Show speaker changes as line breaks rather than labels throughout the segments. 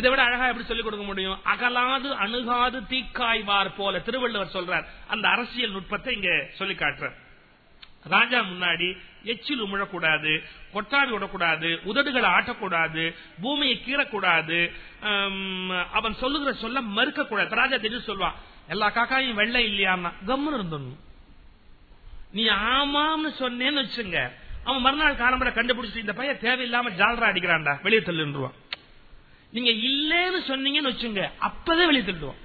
இதை விட அழகா எப்படி சொல்லிக் கொடுக்க முடியும்? அகலாது அணுகாது தீக்காய்வார் போல திருவள்ளுவர் சொல்றார். அந்த அரசியல் நுட்பத்தை இங்க சொல்லி காட்டுற ராஜா முன்னாடி எச்சில் உமிழக்கூடாது கொட்டாவி விடக்கூடாது உதடுகளை ஆட்டக்கூடாது பூமியை கீறக்கூடாது அவன் சொல்லுகிற சொல்ல மறுக்க கூடாது ராஜா தெரிஞ்சு சொல்லுவான் எல்லா காக்காயும் வெள்ளை இல்லையான்னா கம்முன்னு இருந்தோம் நீ ஆமான்னு சொன்னேன்னு வச்சுங்க. அவன் மறுநாள் காலம்பட கண்டுபிடிச்சிட்டு இந்த பையன் தேவையில்லாம ஜாலரா அடிக்கிறான்டா வெளியே தள்ளுருவான் நீங்க இல்லேன்னு சொன்னீங்கன்னு வச்சுங்க அப்பதான் வெளியே தள்ளுவான்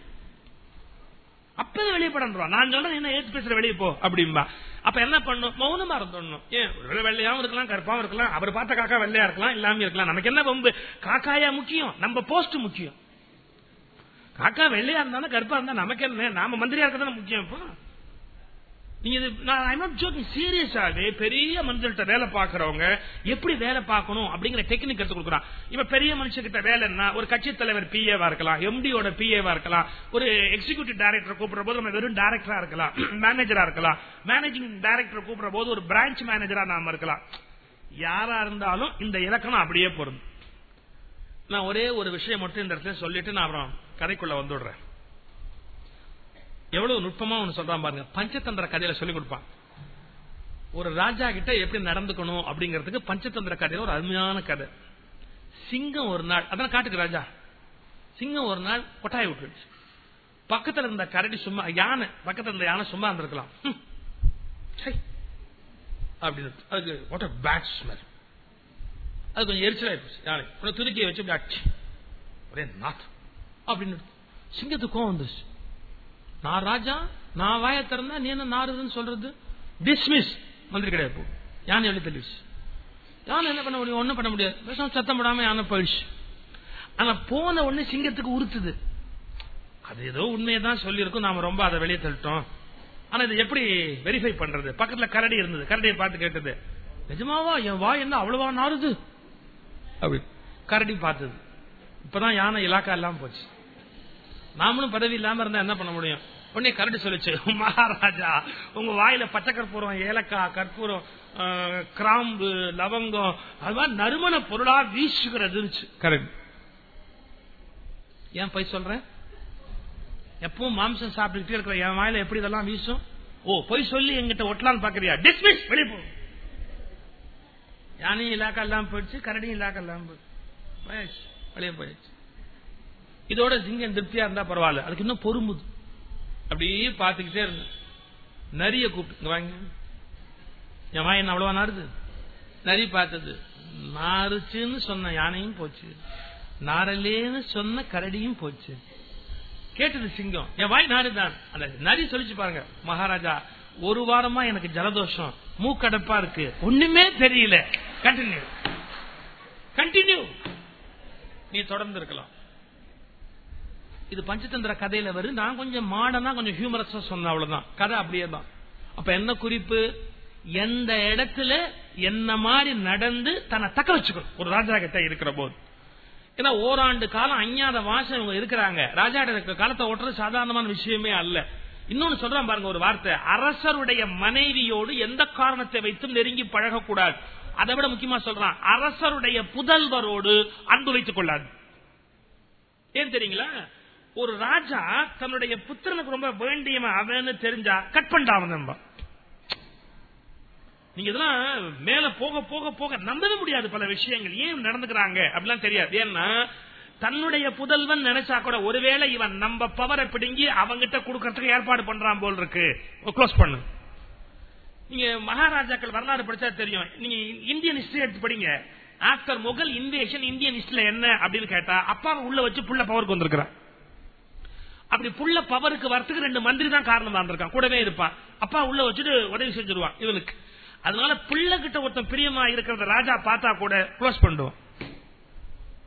அப்பதான் வெளியே படம் நான் சொல்றேன் என்ன ஏத்து பேசுற வெளியே போ அப்படிம்பா. அப்ப என்ன பண்ணும்? மௌனமா இருந்தோம் ஏன் வெள்ளையாவும் இருக்கலாம் கருப்பாவும் இருக்கலாம் அவர் பார்த்த காக்கா வெள்ளையா இருக்கலாம் இல்லாம இருக்கலாம். நமக்கு என்ன பம்பு காக்காயா முக்கியம் நம்ம போஸ்ட் முக்கியம். காக்கா வெள்ளையா இருந்தாலும் கருப்பா இருந்தா நமக்கு என்ன? நாம மந்திரியா இருக்கிறது முக்கியம் இப்போ நீங்க இது நான் ஐம் நாட் ஜோக்கிங் சீரியஸாவே பெரிய மனுஷன்கிட்ட வேலை பாக்குறவங்க எப்படி வேலை பார்க்கணும் அப்படிங்கிற டெக்னிக் எடுத்து கொடுக்குறான். இப்ப பெரிய மனுஷங்கிட்ட வேலைன்னா ஒரு கட்சி தலைவர் பிஏவா இருக்கலாம் எம்டியோட பிஏவா இருக்கலாம் ஒரு எக்ஸிகியூட்டிவ் டைரக்டர் கூப்பிடுற போது நம்ம வெறும் டைரக்டரா இருக்கலாம் மேனேஜரா இருக்கலாம். மேனேஜிங் டைரக்டர் கூப்பிடுற போது ஒரு பிரான்ச் மேனேஜரா நாம இருக்கலாம். யாரா இருந்தாலும் இந்த இலக்கணம் அப்படியே பொருந்தும். நான் ஒரே ஒரு விஷயம் மட்டும் இந்த இடத்துல சொல்லிட்டு நான் அப்புறம் கதைக்குள்ள வந்துடுறேன். எவ்வளவு நுட்பமா ஒண்ணு சொல்றான் பாருங்க. பஞ்சதந்திர கதையில சொல்லிக் கொடுப்பான். ஒரு ராஜா கிட்ட எப்படி நடந்துக்கணும் அப்படிங்கறதுக்கு பஞ்சதந்திர கதையில ஒரு அருமையான கதை. சிங்கம் ஒரு நாள் அதான் காட்டுக்கு ராஜா? சிங்கம் ஒரு நாள் கொட்டாய விட்டுருச்சு பக்கத்துல இருந்த கரடி சும்மா யானை பக்கத்துல இருந்த யானை சும்மா இருந்திருக்கலாம். ஹம். சை. அப்படின்னு அதுக்கு வாட் பேட் ஸ்மெல் அது கொஞ்சம் எரிச்சலாயி யானை. அப்புறம் துருக்கியை வச்சு இப்படி அடிச்சு ஒரே நாத் அப்படின்னு சிங்கத்துக்கு கோவம் வந்துருச்சு. நான் ராஜா நான் வாய திறந்தா நீ என்ன நாறுதுன்னு சொல்றது? டிஸ்மிஸ் மந்திரி கிடையாது யானை எழுதி தெளிவுச்சு. யானை என்ன பண்ண முடியும்? ஒண்ணும் பண்ண முடியாது. விஷம் சத்தம் போடாம யானை போயிடுச்சு. ஆனா போன உடனே சிங்கத்துக்கு உறுத்துது. அது ஏதோ உண்மையை தான் சொல்லியிருக்கும். நாம ரொம்ப அதை வெளியே தள்ளிட்டோம். ஆனா இது எப்படி வெரிஃபை பண்றது? பக்கத்துல கரடி இருந்தது. கரடியை பார்த்து கேட்டது. நிஜமாவா? என் வாய் என்ன அவ்வளவா நாறுது அப்படி. கரடி பார்த்தது. இப்பதான் யானை இலாக்கா இல்லாம போச்சு. நாமளும் பதவி இல்லாம இருந்தா என்ன பண்ண முடியும்? உடனே கரடி சொல்லிச்சு மகாராஜா உங்க வாயில பச்சை கற்பூரம் ஏலக்காய் கற்பூரம் கிராம்பு லவங்கம் அதுதான் நறுமண பொருளா வீசுகிறது கரடி ஏன் போய் சொல்றேன் எப்பவும் மாம்சம் சாப்பிட்டுக்கிட்டே இருக்கிற என் வாயில எப்படி இதெல்லாம் வீசும்? ஓ போய் சொல்லி எங்கிட்ட ஒட்டலான்னு பாக்குறியா? டிஸ்மிஸ் வெளியே யானையும் இலாக்கா இல்லாம போயிடுச்சு கரடியும் இலாக்கா இல்லாம போயிடுச்சு. வெளியே போயாச்சு. இதோட சிங்கம் திருப்தியா இருந்தா பரவாயில்ல. அதுக்கு இன்னும் பொறுமுது அப்படியே பார்த்துக்கிட்டே இருந்தேன். நரிய கூப்பிட்டு வாங்க. என் வாய் என்ன அவ்வளவா நாடுது நரி பார்த்தது. நாருச்சுன்னு சொன்ன யானையும் போச்சு. நாரலேன்னு சொன்ன கரடியும் போச்சு. கேட்டது சிங்கம். என் வாய் நாடுதான் அந்த நரி சொல்லிச்சு பாருங்க மகாராஜா ஒரு வாரமா எனக்கு ஜலதோஷம். மூக்கடப்பா இருக்கு. ஒண்ணுமே தெரியல. கண்டினியூ கண்டினியூ நீ தொடர்ந்து இருக்கலாம். இது பஞ்சதந்திர கதையில வரும் நான் கொஞ்சம் மாடனா கொஞ்சம் ஹியூமரஸா சொன்ன அவ்வளவுதான். கதை அப்படியே தான் அப்ப என்ன குறிப்பு? எந்த இடத்துல என்ன மாதிரி நடந்து தன்னை தக்க வச்சுக்கணும். ஒரு ராஜா கிட்ட இருக்கிற போது. ஏன்னா ஓராண்டு காலம் அஞ்ஞாத வாசம் இவங்க இருக்கிறாங்க. ராஜா இருக்கிற காலத்தை ஓட்டுறது சாதாரணமான விஷயமே அல்ல. இன்னொன்னு சொல்றான் பாருங்க ஒரு வார்த்தை. அரசருடைய மனைவியோடு எந்த காரணத்தை வைத்தும் நெருங்கி பழகக்கூடாது. அதை விட முக்கியமா சொல்றான். அரசருடைய புதல்வரோடு அன்பு வைத்துக் கொள்ளாது. ஏன் தெரியுங்களா? ஒரு ராஜா தன்னுடைய புத்திரனுக்கு ரொம்ப வேண்டியவன் அவன்னு தெரிஞ்சா கட் பண்ணிட்டான் நம்ப நீங்க இதெல்லாம் மேல போக போக போக நம்பவே முடியாது பல விஷயங்கள். ஏன் நடந்துக்கிறாங்க? அப்படிலாம் தெரியாது. ஏன்னா தன்னுடைய புதல்வன் நினைச்சா கூட ஒருவேளை இவன் நம்ம பவரை பிடுங்கி அவங்கிட்ட கொடுக்கறதுக்கு ஏற்பாடு பண்றான் போல் இருக்கு. க்ளோஸ் பண்ணு. நீங்க மகாராஜாக்கள் வரலாறு படிச்சா தெரியும். நீங்க இந்தியன் ஹிஸ்டரி எடுத்து படிங்க. ஆஃப்டர் முகல் இன்வேஷன் இந்தியன் ஹிஸ்டரியில என்ன அப்படின்னு கேட்டா அப்பாவை உள்ள வச்சு புள்ள பவருக்கு வந்திருக்கிறான். அப்படி புள்ள பவருக்கு வரத்துக்கு ரெண்டு மந்திரி தான் காரணமா இருந்திருக்கான் கூடவே இருப்பான் அப்பா உள்ள வச்சுட்டு உதவி செஞ்சிருவான் இவனுக்கு. அதனால பிள்ளை கிட்ட ஒருத்தன் பிரியமா இருக்கிறத ராஜா பார்த்தா கூட க்ளோஸ் பண்ணுவான்.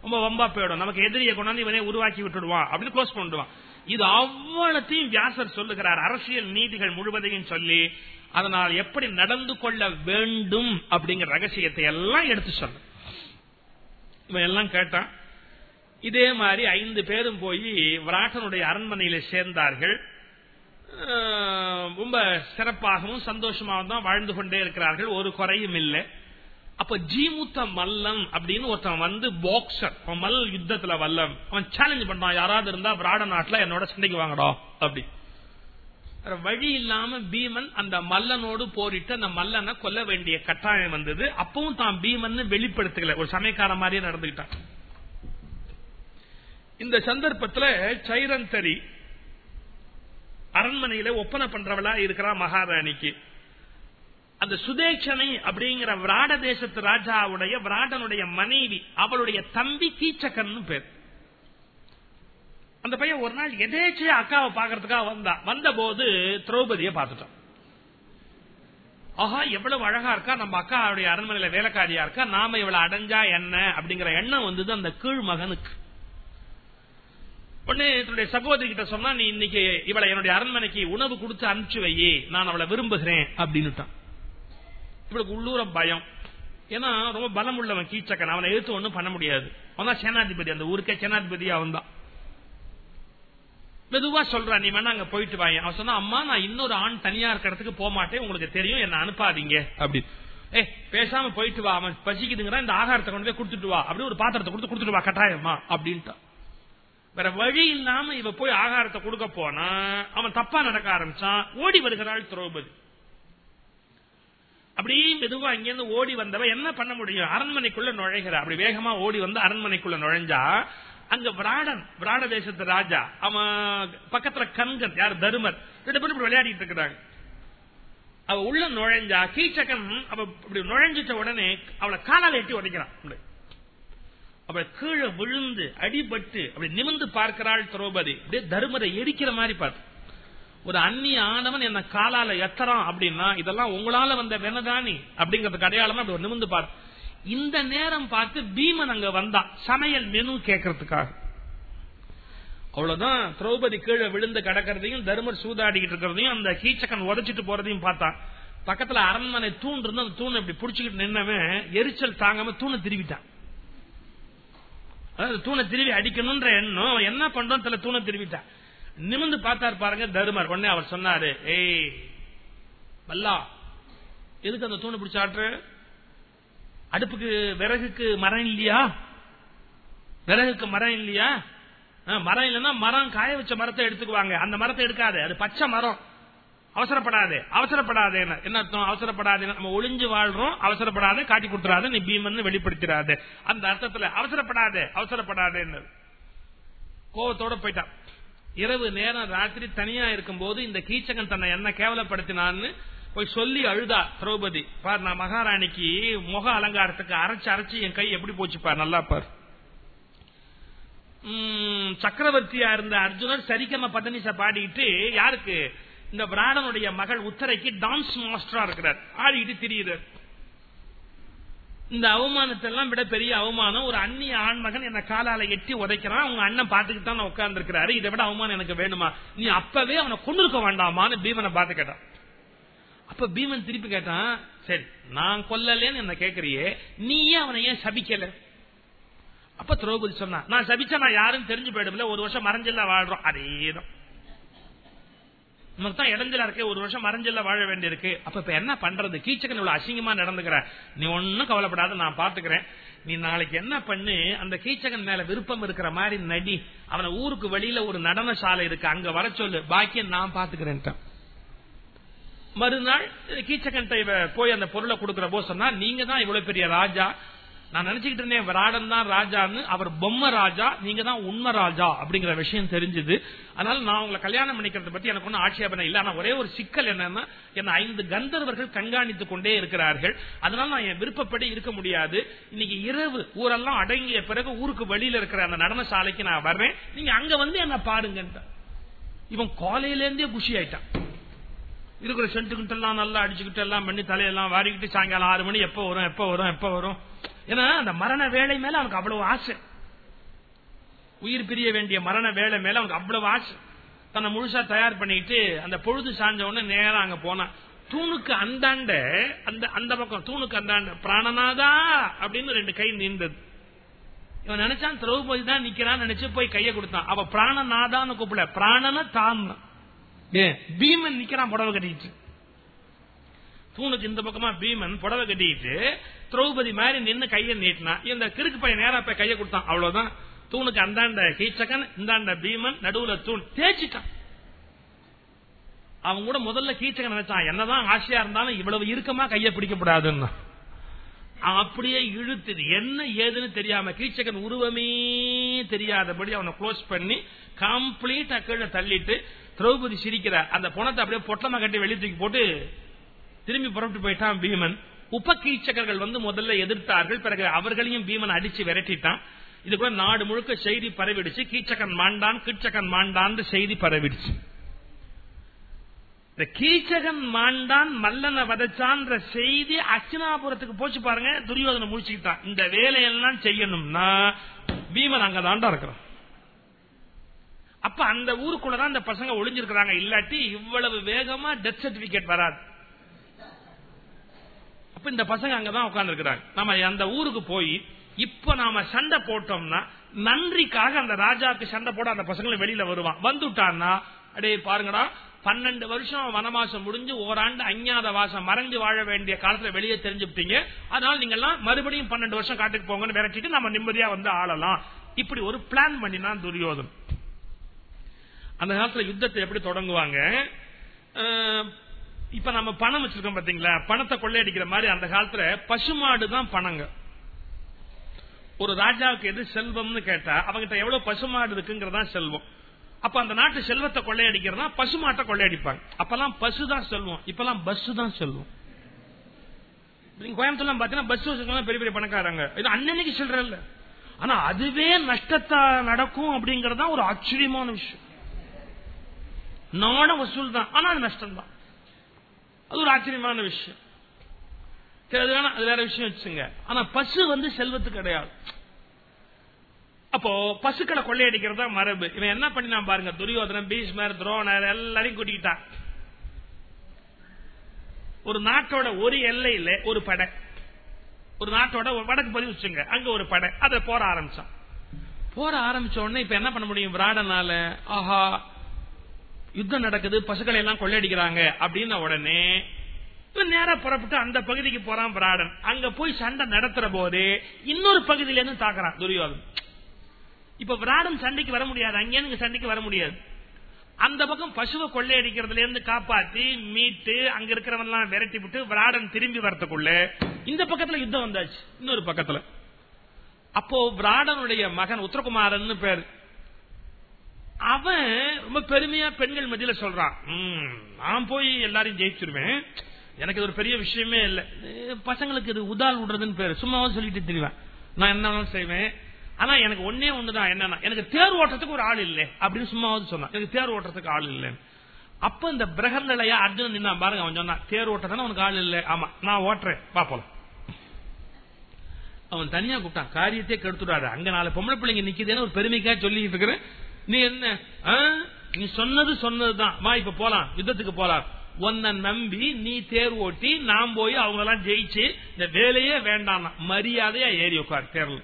ரொம்ப வம்பா போயிடும். நமக்கு எதிரியை கொண்டாந்து இவனே உருவாக்கி விட்டுடுவான் அப்படின்னு க்ளோஸ் பண்ணிடுவான் இது அவ்வளத்தையும் வியாசர் சொல்லுகிறார். அரசியல் நீதிகள் முழுவதையும் சொல்லி அதனால் எப்படி நடந்து கொள்ள வேண்டும் அப்படிங்கிற ரகசியத்தை எல்லாம் எடுத்து சொல்ல. இவன் எல்லாம் கேட்டான். இதே மாதிரி ஐந்து பேரும் போய் விராட்டனுடைய அரண்மனையில சேர்ந்தார்கள். ரொம்ப சிறப்பாகவும் சந்தோஷமாகவும் தான் வாழ்ந்து கொண்டே இருக்கிறார்கள். ஒரு குறையும் இல்லை. அப்ப ஜீமுத்த மல்லன் அப்படின்னு ஒருத்தன் வந்து பாக்ஸர் மல் யுத்தத்துல வல்லம் அவன் சேலஞ்ச் பண்றான். யாராவது இருந்தா விராட நாட்டுல என்னோட சண்டைக்கு வாங்கடா அப்படி. வழி இல்லாம பீமன் அந்த மல்லனோடு போரிட்டு அந்த மல்லனை கொல்ல வேண்டிய கட்டாயம் வந்தது. அப்பவும் தான் பீமன் வெளிப்படுத்தல. ஒரு சமயக்கார மாதிரியே நடந்துகிட்டான். இந்த சந்தர்ப்பத்தில் சைரந்தரி அரண்மனையில ஒப்பனை பண்றவளா இருக்கிறா மகாராணிக்கு. அந்த சுதேட்சனை அப்படிங்கிற விராட தேசத்து ராஜாவுடைய விராடனுடைய மனைவி அவளுடைய தம்பி கீச்சக்கன் பேர். அந்த பையன் ஒரு நாள் எதேச்சையா அக்காவை பாக்குறதுக்காக வந்தா. வந்த போது திரௌபதியை பார்த்துட்டான். ஆஹா எவ்வளவு அழகா இருக்கா நம்ம அக்காவுடைய அரண்மனையில வேலைக்காரியா இருக்கா நாம இவளை அடைஞ்சா என்ன அப்படிங்கிற எண்ணம் வந்தது அந்த கீழ் மகனுக்கு உடனே என்னுடைய சகோதரி கிட்ட சொன்னா நீ இன்னைக்கு இவளை என்னுடைய அரண்மனைக்கு உணவு கொடுத்து அனுப்பிச்சு வையே நான் அவளை விரும்புகிறேன் அப்படின்னுட்டான். இவளுக்கு உள்ளூர பயம். ஏன்னா ரொம்ப பலம் உள்ளவன் கீச்சக்கன். அவனை எடுத்து ஒண்ணும் பண்ண முடியாது. அவன் தான் சேனாதிபதி. அந்த ஊருக்கே சேனாதிபதி அவன் தான் மெதுவா சொல்றான் நீ வேணா அங்க போயிட்டு வாங்க அவன் சொன்னா அம்மா நான் இன்னொரு ஆண் தனியா இருக்கிற இடத்துக்கு போக மாட்டேன். உங்களுக்கு தெரியும் என்ன அனுப்பாதீங்க. அப்படி. ஏ பேசாம போயிட்டு வா. அவன் பசிக்குதுங்கிறான் இந்த ஆகாரத்தை கொண்டு போய் கொடுத்துட்டு வா. அப்படி ஒரு பாத்திரத்தை கொடுத்து கொடுத்துட்டு வா கட்டாயமா. அப்படின்ட்டான். வேற வழி இல்லாம இவ போய் ஆகாரத்தை கொடுக்க போனா அவன் தப்பா நடக்க ஆரம்பிச்சான் ஓடி வருகிறாள் திரௌபதி. அப்படியே மெதுவா இங்கிருந்து ஓடி வந்தவ என்ன பண்ண முடியும்? அரண்மனைக்குள்ள நுழைகிறார். அப்படி வேகமா ஓடி வந்து அரண்மனைக்குள்ள நுழைஞ்சா அங்க விராடன் விராட தேசத்து ராஜா அவன் பக்கத்துல கங்கன் யார்? தருமர். ரெண்டு பேரும் விளையாடிட்டு இருக்கிறாங்க. அவ உள்ள நுழைஞ்சா கீச்சகன் அவ இப்படி நுழைஞ்சிட்ட உடனே அவளை காலால் எட்டி உடைக்கிறான் அவள் கீழே விழுந்து அடிபட்டு அப்படி நிமிந்து பார்க்கிறாள் திரௌபதி. அப்படியே தருமரை எரிக்கிற மாதிரி பார்த்து. ஒரு அந்நிய ஆனவன் என்ன காலால எத்தறான் அப்படின்னா இதெல்லாம் உங்களால வந்த வெனதானி அப்படிங்கறதுக்கு அடையாளமா அப்படி நிமிந்து பார் இந்த நேரம் பார்த்து பீமன் அங்க வந்தான் சமையல் மெனு கேட்கறதுக்காக. அவ்வளவுதான் திரௌபதி கீழே விழுந்து கிடக்கிறதையும் தருமர் சூதாடிக்கிட்டு இருக்கிறதையும் அந்த கீச்சக்கன் உதச்சிட்டு போறதையும் பார்த்தான் பக்கத்துல அரண்மனை தூண் இருந்து அந்த தூணை இப்படி புடிச்சுக்கிட்டு நின்னவன் எரிச்சல் தாங்காம தூணை திருவிட்டான். தூணை திருவி அடிக்கணும்ன்ற எண்ணம். என்ன பண்றோம் சில தூணை திருவிட்டான். நிமிந்து பார்த்தார் பாருங்க தருமர். உடனே அவர் சொன்னாரு ஏய் வல்லா எதுக்கு அந்த தூணை பிடிச்ச அடுப்புக்கு விறகுக்கு மரம் இல்லையா? விறகுக்கு மரம் இல்லையா? மரம் இல்லைன்னா மரம் காய வச்ச மரத்தை எடுத்துக்குவாங்க. அந்த மரத்தை எடுக்காது அது பச்சை மரம். அவசரப்படாதே அவசரப்படாதே என்ன அர்த்தம்? அவசரப்படாதே நம்ம ஒளிஞ்சு வாழ்றோம் அவசரப்படாதே காட்டி கொடுத்துறாத நீ பீமன் வெளிப்படுத்திடாத. அந்த அர்த்தத்துல அவசரப்படாதே அவசரப்படாதே கோவத்தோட போயிட்டான். இரவு நேரம் ராத்திரி தனியா இருக்கும் போது இந்த கீச்சகன் தன்னை என்ன கேவலப்படுத்தினான்னு போய் சொல்லி அழுதா திரௌபதி. பார் நான் மகாராணிக்கு முக அலங்காரத்துக்கு அரைச்சு அரைச்சு என் கை எப்படி போச்சு பார் நல்லா பார். சக்கரவர்த்தியா இருந்த அர்ஜுனர் சரிக்கம பதனிச பாடிட்டு யாருக்கு? இந்த பிராடனுடைய மகள் உத்தரைக்கு டான்ஸ் மாஸ்டரா இருக்கிறார். ஆடிட்டு திரியுறார் இந்த அவமானத்தை எல்லாம் விட பெரிய அவமானம் ஒரு அந்நிய ஆண்மகன் என்ன காலால எட்டி உதைக்கிறான் அவங்க அண்ணன் பாத்துக்கிட்டு தான் உட்கார்ந்து இருக்கிறாரு இதை விட அவமானம் எனக்கு வேணுமா? நீ அப்பவே அவனை கொண்டிருக்க வேண்டாமான்னு பீமனை பார்த்து கேட்டான். அப்ப பீமன் திருப்பி கேட்டான் சரி நான் கொல்லலேன்னு என்ன கேக்குறியே நீயே அவனை ஏன் சபிக்கல? அப்ப திரௌபதி சொன்னா நான் சபிச்சா நான் யாரும் தெரிஞ்சு போயிடும்ல ஒரு வருஷம் மறைஞ்சல வாழ்றோம். அதேதான். நமக்கு தான் இருக்கு ஒரு வருஷம் மறைஞ்சல வாழ வேண்டியிருக்கு. அப்ப இப்ப என்ன பண்றது? கீச்சக்கன் இவ்வளவு அசிங்கமா நடந்துக்கிற. நீ ஒன்னும் கவலைப்படாத நான் பாத்துக்கிறேன் நீ நாளைக்கு என்ன பண்ணு? அந்த கீச்சகன் மேல விருப்பம் இருக்கிற மாதிரி நடி. அவனை ஊருக்கு வெளியில ஒரு நடன சாலை இருக்கு. அங்க வர சொல்லு. பாக்கியம் நான் பாத்துக்கிறேன் மறுநாள் கீச்சகன் போய் அந்த பொருளை கொடுக்கிற போது சொன்னா நீங்க தான் இவ்வளவு பெரிய ராஜா. நான் நினைச்சுக்கிட்டு இருந்தேன் விராடன் தான் ராஜான்னு. அவர் பொம்மை ராஜா நீங்க தான் உண்மை ராஜா அப்படிங்கிற விஷயம் தெரிஞ்சது. அதனால நான் உங்களை கல்யாணம் பண்ணிக்கிறத பத்தி எனக்கு ஒன்றும் ஆட்சேபனை இல்லை. ஆனா ஒரே ஒரு சிக்கல் என்னன்னா என்ன ஐந்து கந்தர்வர்கள் கண்காணித்துக் கொண்டே இருக்கிறார்கள். அதனால நான் என் விருப்பப்படி இருக்க முடியாது. இன்னைக்கு இரவு ஊரெல்லாம் அடங்கிய பிறகு ஊருக்கு வெளியில இருக்கிற அந்த நடன சாலைக்கு நான் வர்றேன். நீங்க அங்க வந்து என்ன பாருங்க இவன் காலையிலேருந்தே குஷி ஆயிட்டான். இருக்கிற சென்ட்டுக்கிட்ட எல்லாம் நல்லா அடிச்சுக்கிட்டு எல்லாம் பண்ணி தலையெல்லாம் வாரிக்கிட்டு சாயங்காலம் ஆறு மணி எப்போ வரும் எப்போ வரும் எப்போ வரும். ஏன்னா அந்த மரண வேலை மேல அவனுக்கு அவ்வளவு ஆசை. உயிர் பிரிய வேண்டிய மரண வேலை மேல அவனுக்கு அவ்வளவு ஆசை. தன்னை முழுசா தயார் பண்ணிட்டு அந்த பொழுது சாஞ்ச உடனே நேரம் அங்க போனான். தூணுக்கு அந்தாண்ட அந்த அந்த பக்கம் தூணுக்கு அந்தாண்ட பிராணநாதா அப்படின்னு ரெண்டு கை நீண்டது இவன் நினைச்சான் திரௌபதி தான் நிக்கிறான்னு நினைச்சு போய் கையை கொடுத்தான். அவ பிராணநாதான்னு கூப்பிட பிராணன தான் பீமன் நிக்கிறான் புடவை கட்டிட்டு தூணுக்கு இந்த பக்கமா பீமன் புடவை கட்டிட்டு திரௌபதி மாதிரி நின்னு கையை நீட்டினா இந்த கிறுக்கு பையன் நேரா போய் கையை கொடுத்தான். அவ்வளவுதான். தூணுக்கு அந்தாண்ட கீச்சகன் இந்தாண்ட பீமன் நடுவுல தூண் தேய்ச்சிட்டான். அவன் கூட முதல்ல கீச்சகன் நினைச்சான் என்னதான் ஆசையா இருந்தாலும் இவ்வளவு இறுக்கமா கையை பிடிக்கப்படாதுன்னு. அப்படியே இழுத்துது. என்ன ஏதுன்னு தெரியாம கீச்சகன் உருவமே தெரியாதபடி அவனை க்ளோஸ் பண்ணி கம்ப்ளீட்டா கீழே தள்ளிட்டு திரௌபதி சிரிக்கிறார். அந்த பணத்தை அப்படியே பொட்டமா கட்டி வெளியே தூக்கி போட்டு திரும்பி புறப்பட்டு போயிட்டான் பீமன். உபகீச்சகர்கள் வந்து முதல்ல எதிர்த்தார்கள். பிறகு அவர்களையும் பீமன் அடிச்சு விரட்டிட்டான். இது கூட நாடு முழுக்க செய்தி பரவிடுச்சு. கீச்சகன் மாண்டான் கீச்சகன் மாண்டான் செய்தி பரவிடுச்சு. இந்த கீச்சகன் மாண்டான் மல்லனை வதச்சான்ற செய்தி அச்சினாபுரத்துக்கு போச்சு பாருங்க. துரியோதனை முடிச்சுக்கிட்டான் இந்த வேலையெல்லாம் செய்யணும்னா பீமன் அங்க தாண்டா இருக்கிறான். அப்ப அந்த ஊருக்குள்ளதான் அந்த பசங்க ஒளிஞ்சிருக்கிறாங்க. இல்லாட்டி இவ்வளவு வேகமா டெத் சர்டிபிகேட் வராது. அப்ப இந்த பசங்க அங்கதான் உட்கார்ந்து இருக்கிறாங்க நம்ம அந்த ஊருக்கு போய் இப்ப நாம சண்டை போட்டோம்னா நன்றிக்காக அந்த ராஜாக்கு சண்டை போட அந்த பசங்களை வெளியில வருவான். வந்துட்டான்னா அடே பாருங்கடா பன்னெண்டு வருஷம் வனவாசம் முடிஞ்சு ஓராண்டு அஞ்ஞாத வாசம் மறைஞ்சு வாழ வேண்டிய காலத்துல வெளியே தெரிஞ்சுட்டீங்க அதனால நீங்க எல்லாம் மறுபடியும் பன்னெண்டு வருஷம் காட்டுக்கு போங்கன்னு விரட்டிட்டு நம்ம நிம்மதியா வந்து ஆளலாம். இப்படி ஒரு பிளான் பண்ணினான் துரியோதன். அந்த காலத்துல யுத்தத்தை எப்படி தொடங்குவாங்க? இப்ப நம்ம பணம் வச்சிருக்கோம் பாத்தீங்களா? பணத்தை கொள்ளையடிக்கிற மாதிரி அந்த காலத்துல பசுமாடு தான் பணங்க. ஒரு ராஜாவுக்கு எது செல்வம்னு கேட்டா அவங்கிட்ட எவ்வளவு பசுமாடு இருக்குங்கிறதா செல்வம். அப்ப அந்த நாட்டு செல்வத்தை கொள்ளையடிக்கிறதா பசுமாட்டை கொள்ளையடிப்பாங்க. அப்பெல்லாம் பசுதான் செல்வம். இப்பெல்லாம் பஸ் தான் செல்வம் கோயம்புத்தூர்ல பாத்தீங்கன்னா பஸ் பெரிய பெரிய பணக்காரங்க. இது அன்னன்னைக்கு சொல்ற இல்ல ஆனா அதுவே நஷ்டத்தா நடக்கும் அப்படிங்கறதா ஒரு ஆச்சரியமான விஷயம். நானும் வசூல் தான். ஆனா அது நஷ்டம் தான் அது ஒரு ஆச்சரியமான விஷயம். அது வேற விஷயம் வச்சுங்க ஆனா பசு வந்து செல்வத்து கிடையாது. அப்போ பசுக்களை கொள்ளையடிக்கிறதா மரபு. இவன் என்ன பண்ணினா பாருங்க துரியோதனன் பீஷ்மர் துரோணர் எல்லாரையும் கூட்டிக்கிட்டான். ஒரு நாட்டோட ஒரு எல்லையில ஒரு படை. ஒரு நாட்டோட வடக்கு பதிவு வச்சுங்க அங்க ஒரு படை. அதை போற ஆரம்பிச்சான். போற ஆரம்பிச்ச உடனே இப்ப என்ன பண்ண முடியும்? விராடனால ஆஹா யுத்தம் நடக்குது பசுக்களை எல்லாம் கொள்ளையடிக்கிறாங்க அப்படின்ன உடனே நேரம் புறப்பட்டு அந்த பகுதிக்கு போறான் பிராடன் அங்க போய் சண்டை நடத்துற போது இன்னொரு பகுதியில இருந்து தாக்குறான் துரியோதன். இப்ப விராடன் சண்டைக்கு வர முடியாது அங்கே சண்டைக்கு வர முடியாது. அந்த பக்கம் பசுவை கொள்ளையடிக்கிறதுல இருந்து காப்பாத்தி மீட்டு அங்க இருக்கிறவன் விரட்டி விட்டு விராடன் திரும்பி வரத்துக்குள்ள இந்த பக்கத்துல யுத்தம் வந்தாச்சு இன்னொரு பக்கத்துல. அப்போ விராடனுடைய மகன் உத்தரகுமாரன் பேர். அவன் ரொம்ப பெருமையா பெண்கள் மத்தியில சொல்றான். நான் போய் எல்லாரையும் ஜெயிச்சிருவேன். எனக்கு இது ஒரு பெரிய விஷயமே இல்லை. பசங்களுக்கு இது உதால் விடுறதுன்னு பேரு. சும்மாவும் சொல்லிட்டு தெரிவேன். நான் என்ன செய்வேன். ஆனா எனக்கு ஒன்னே ஒண்ணுதான். என்னன்னா எனக்கு தேர் ஓட்டுறதுக்கு ஒரு ஆள் இல்லை. அப்படின்னு சும்மாவது சொன்னான். எனக்கு தேர் ஓட்டுறதுக்கு ஆள் இல்லை. அப்ப இந்த பிரகர்நிலையா அர்ஜுனன் நின்னா பாருங்க அவன் சொன்னான் தேர் ஓட்டத்தான உனக்கு ஆள் இல்லை. ஆமா நான் ஓட்டுறேன். பாப்போம் அவன் தனியா கூப்பிட்டான். காரியத்தையே கெடுத்துடாரு அங்க நாலு பொம்பளை பிள்ளைங்க நிக்குதுன்னு ஒரு பெருமைக்கா சொல்லிட்டு இருக்கிறேன். நீ என்ன? நீ சொன்னது சொன்னதுதான். வா இப்ப போலாம். யுத்தத்துக்கு போலாம். உன்னை நம்பி நீ தேர் ஓட்டி நான் போய் அவங்க எல்லாம் ஜெயிச்சு இந்த வேலையே வேண்டாம் மரியாதையா ஏறி உட்கார் தேர்ல.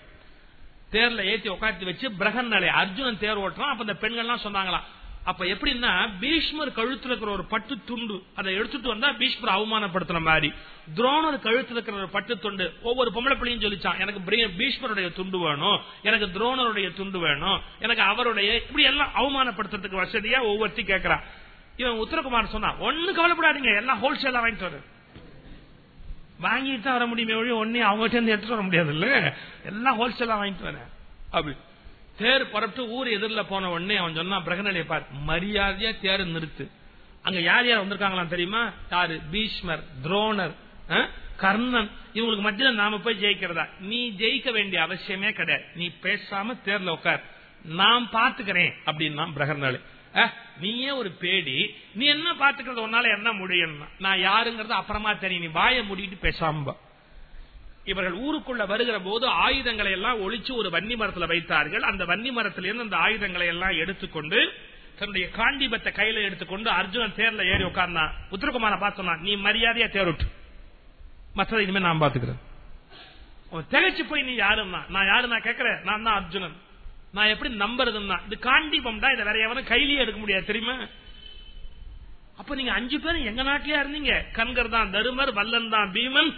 தேர்ல ஏத்தி உட்காந்து வச்சு பிரகன் நிலை அர்ஜுனன் தேர் ஓட்டுறான் அப்ப இந்த பெண்கள்லாம் சொன்னாங்களாம் அப்ப எப்படின்னா பீஷ்மர் கழுத்துல இருக்கிற ஒரு பட்டு துண்டு அதை எடுத்துட்டு வந்தா பீஷ்மர் அவமானப்படுத்துற மாதிரி. துரோணர் கழுத்துல இருக்கிற ஒரு பட்டு துண்டு ஒவ்வொரு பொம்பளை பிள்ளையும் சொல்லிச்சான் எனக்கு பீஷ்மருடைய துண்டு வேணும் எனக்கு துரோணருடைய துண்டு வேணும் எனக்கு அவருடைய இப்படி எல்லாம் அவமானப்படுத்துறதுக்கு வசதியா ஒவ்வொருத்தி கேட்கிறான் இவன் உத்தரகுமார் சொன்னா ஒண்ணு கவலைப்படாதீங்க எல்லாம் ஹோல்சேலா வாங்கிட்டு வரு. வாங்கிட்டு வர முடியுமே ஒழிய ஒன்னே அவங்க எடுத்துட்டு வர முடியாது இல்ல எல்லாம் ஹோல்சேலா வாங்கிட்டு வரேன் அப்படி. தேர் புறப்பட்டு ஊர் எதிரில் போன உடனே அவன் சொன்னா பிரகநிலையை பார்த்து மரியாதையா தேர் நிறுத்து. அங்க யார் யார் வந்திருக்காங்களாம் தெரியுமா? யாரு? பீஷ்மர் துரோணர் கர்ணன். இவங்களுக்கு மத்தியில் நாம போய் ஜெயிக்கிறதா? நீ ஜெயிக்க வேண்டிய அவசியமே கிடையாது. நீ பேசாம தேர்ல உட்கார் நான் பாத்துக்கிறேன் அப்படின்னா பிரகர்நாளு நீயே ஒரு பேடி. நீ என்ன பாத்துக்கிறது? உன்னால என்ன முடியும் நான் யாருங்கிறது அப்புறமா தெரியும். நீ வாய மூடிட்டு பேசாம இவர்கள் ஊருக்குள்ள வருகிற போது ஆயுதங்களை எல்லாம் ஒழிச்சு ஒரு வன்னி மரத்தில் வைத்தார்கள். அந்த வன்னி மரத்திலிருந்து அந்த ஆயுதங்களை எல்லாம் எடுத்துக்கொண்டு தன்னுடைய காண்டிபத்தை கையில எடுத்துக்கொண்டு அர்ஜுனன் தேர்ல ஏறி உட்கார்ந்தான் உத்தரகுமார பார்த்தோம்னா நீ மரியாதையா தேருட்டு மற்றதை இனிமே நான் பாத்துக்கிறேன் திகச்சு போய் நீ யாருன்னா? நான் யாரு நான் கேட்கிறேன் நான் தான் அர்ஜுனன். நான் எப்படி நம்புறதுன்னா இது காண்டிபம்டா இதை வேற எவனும் கையிலேயே எடுக்க முடியாது தெரியுமா? அப்ப நீங்க அஞ்சு பேரும் எங்க நாட்டிலயா இருந்தீங்க? கண்கர் தான் தருமர் வல்லன் தான் பீமன்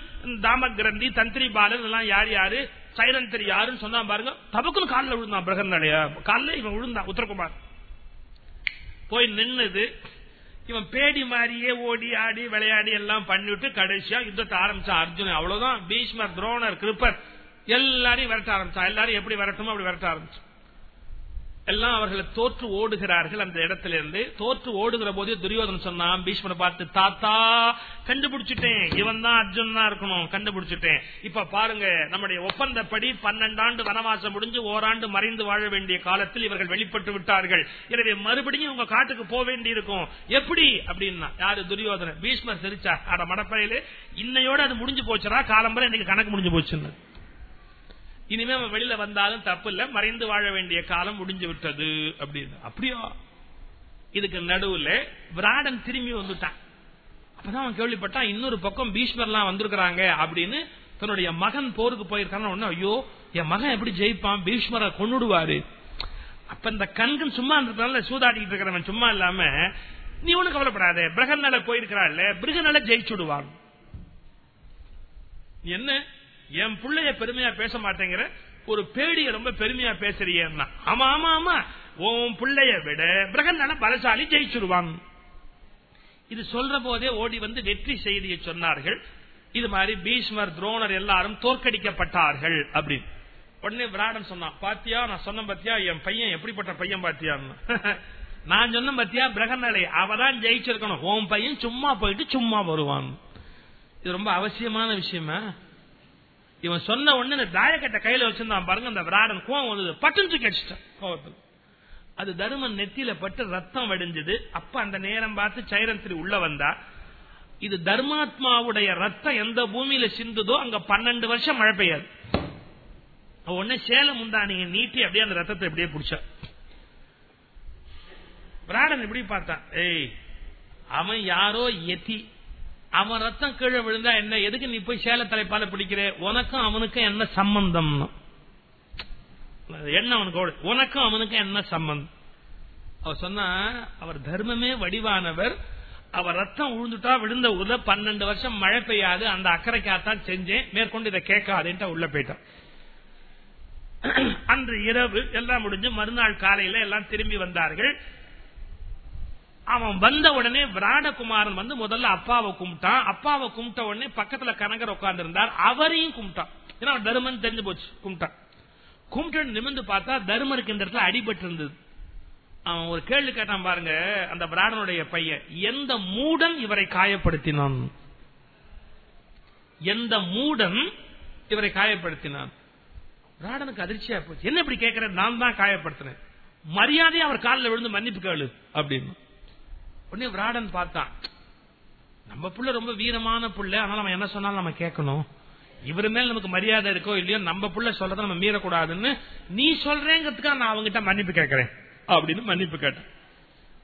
தாமகிரந்தி தந்திரி பாலன் எல்லாம் யார் யாரு? சைலந்தர் யாருன்னு சொன்னா பாருங்க தபக்குன்னு காலில் விழுந்தான் பிரகன்லையா காலில் இவன் விழுந்தான் உத்தரகுமார். போய் நின்னுது இவன் பேடி மாதிரியே ஓடி ஆடி விளையாடி எல்லாம் பண்ணிவிட்டு கடைசியா யுத்தத்தை ஆரம்பிச்சா அர்ஜுனன். அவ்வளவுதான் பீஷ்மர் துரோணர் கிருப்பர் எல்லாரையும் விரட்ட ஆரம்பிச்சா எல்லாரும் எப்படி விரட்டமோ அப்படி விரட்ட ஆரம்பிச்சு எல்லாம் அவர்களை தோற்று ஓடுகிறார்கள் அந்த இடத்திலிருந்து. தோற்று ஓடுகிற போதே துரியோதன் சொன்னான் பீஷ்மனை பார்த்து தாத்தா கண்டுபிடிச்சிட்டேன். இவன் தான் அர்ஜுன் தான் இருக்கணும். கண்டுபிடிச்சிட்டேன். இப்ப பாருங்க நம்முடைய ஒப்பந்தப்படி பன்னெண்டாண்டு வனவாசம் முடிஞ்சு ஓராண்டு மறைந்து வாழ வேண்டிய காலத்தில் இவர்கள் வெளிப்பட்டு விட்டார்கள். எனவே மறுபடியும் உங்க காட்டுக்கு போக வேண்டி இருக்கும் எப்படி? அப்படின்னா யாரு? துரியோதன பீஷ்மர் சிரிச்சா அட மடப்பையிலே இன்னையோட அது முடிஞ்சு போச்சுடா. காலம்பரை இன்னைக்கு கணக்கு முடிஞ்சு போச்சுன்னு. இனிமே அவன் வெளியில வந்தாலும் தப்பு இல்ல மறைந்து வாழ வேண்டிய காலம் முடிஞ்சு விட்டது அப்படின்னு. அப்படியா? இதுக்கு நடுவுல விராடன் திரும்பி வந்துட்டான். அப்பதான் அவன் கேள்விப்பட்டான் இன்னொரு பக்கம் பீஷ்மர்லாம் வந்திருக்கிறாங்க அப்படின்னு. தன்னுடைய மகன் போருக்கு போயிருக்கான உடனே ஐயோ என் மகன் எப்படி ஜெயிப்பான்? பீஷ்மரை கொண்டுடுவாரு அப்ப இந்த கண்கன் சும்மா இருந்ததுனால சூதாடிக்கிட்டு இருக்கிறவன் சும்மா இல்லாம நீ ஒண்ணு கவலைப்படாத பிரகநல போயிருக்கிறாள். பிரகநல ஜெயிச்சுடுவான். என்ன? என் பிள்ளைய பெருமையா பேச மாட்டேங்கிற ஒரு பேடிய ரொம்ப பெருமையா பேசுறியன்னா. ஆமா ஆமா ஆமா. உன் பிள்ளைய விட பிரகன் பலசாலி ஜெயிச்சிருவான். இது சொல்ற போதே ஓடி வந்து வெற்றி செய்தியை சொன்னார்கள். இது மாதிரி பீஷ்மர் துரோணர் எல்லாரும் தோற்கடிக்கப்பட்டார்கள் அப்படின்னு. உடனே விராடன் சொன்னான் பாத்தியா நான் சொன்ன பாத்தியா என் பையன் எப்படிப்பட்ட பையன் பாத்தியான்னு? நான் சொன்ன பாத்தியா பிரகநலை அவதான் ஜெயிச்சிருக்கணும். உன் பையன் சும்மா போயிட்டு சும்மா வருவான். இது ரொம்ப அவசியமான விஷயமா? இவன் சொன்ன உடனே இந்த தாயக்கட்டை கையில வச்சிருந்தான் பாருங்க அந்த விராடன் கோவம் வந்தது. பட்டுன்னு கடிச்சிட்டான் கோவத்தில். அது தருமன் நெத்தியில பட்டு ரத்தம் வடிஞ்சது. அப்ப அந்த நேரம் பார்த்து சைரந்திரி உள்ள வந்தா இது தர்மாத்மாவுடைய ரத்தம் எந்த பூமியில சிந்துதோ அங்க பன்னெண்டு வருஷம் மழை பெய்யாது. உடனே சேலம் உண்டா நீங்க நீட்டி அப்படியே அந்த ரத்தத்தை எப்படியே பிடிச்ச. விராடன் எப்படி பார்த்தான். ஏய் அவன் யாரோ எத்தி அவன் ரத்தம் கீழே விழுந்தா என்ன? எதுக்கு நீ போய் சேல தலைப்பால பிடிக்கிற? உனக்கும் அவனுக்கும் என்ன சம்பந்தம் என்ன அவனுக்கு உனக்கும் அவனுக்கும் என்ன சம்பந்தம்? அவர் சொன்னா அவர் தர்மமே வடிவானவர். அவர் ரத்தம் உழுந்துட்டா விழுந்த உத பன்னெண்டு வருஷம் மழை பெய்யாது. அந்த அக்கறைக்காத்தான் செஞ்சேன். மேற்கொண்டு இதை கேட்காதுன்ட்டு உள்ள போயிட்டான். அன்று இரவு எல்லாம் முடிஞ்சு மறுநாள் காலையில எல்லாம் திரும்பி வந்தார்கள். அவன் வந்த உடனே விராடகுமாரன் வந்து முதல்ல அப்பாவை கும்பிட்டான். அப்பாவை கும்பிட்ட உடனே பக்கத்துல கனகர் உட்கார்ந்து இருந்தார் அவரையும் கும்பிட்டான். ஏன்னா தருமன் தெரிஞ்சு போச்சு. கும்பிட்டான். கும்பிட்டு நிமிந்து பார்த்தா தருமருக்கு இந்த இடத்துல அடிபட்டு இருந்தது அவன் ஒரு கேள்வி கேட்டான் பாருங்க அந்த பிராடனுடைய பையன் எந்த மூடன் இவரை காயப்படுத்தினான்? எந்த மூடன் இவரை காயப்படுத்தினான்? பிராடனுக்கு அதிர்ச்சியா போச்சு. என்ன இப்படி கேட்கிற நான் தான் காயப்படுத்தினேன். மரியாதை அவர் காலில் விழுந்து மன்னிப்பு கேளு அப்படின்னு. உடனே விராடன் பார்த்தான். நம்ம புள்ள ரொம்ப வீரமான புள்ள அதனால நம்ம என்ன சொன்னாலும் நம்ம கேட்கணும். இவரு மேல நமக்கு மரியாதை இருக்கோ இல்லையோ நம்ம புள்ள சொல்றத நம்ம மீறக்கூடாதுன்னு நீ சொல்றேங்கிறதுக்காக நான் அவங்ககிட்ட மன்னிப்பு கேட்கிறேன் அப்படின்னு மன்னிப்பு கேட்டேன்.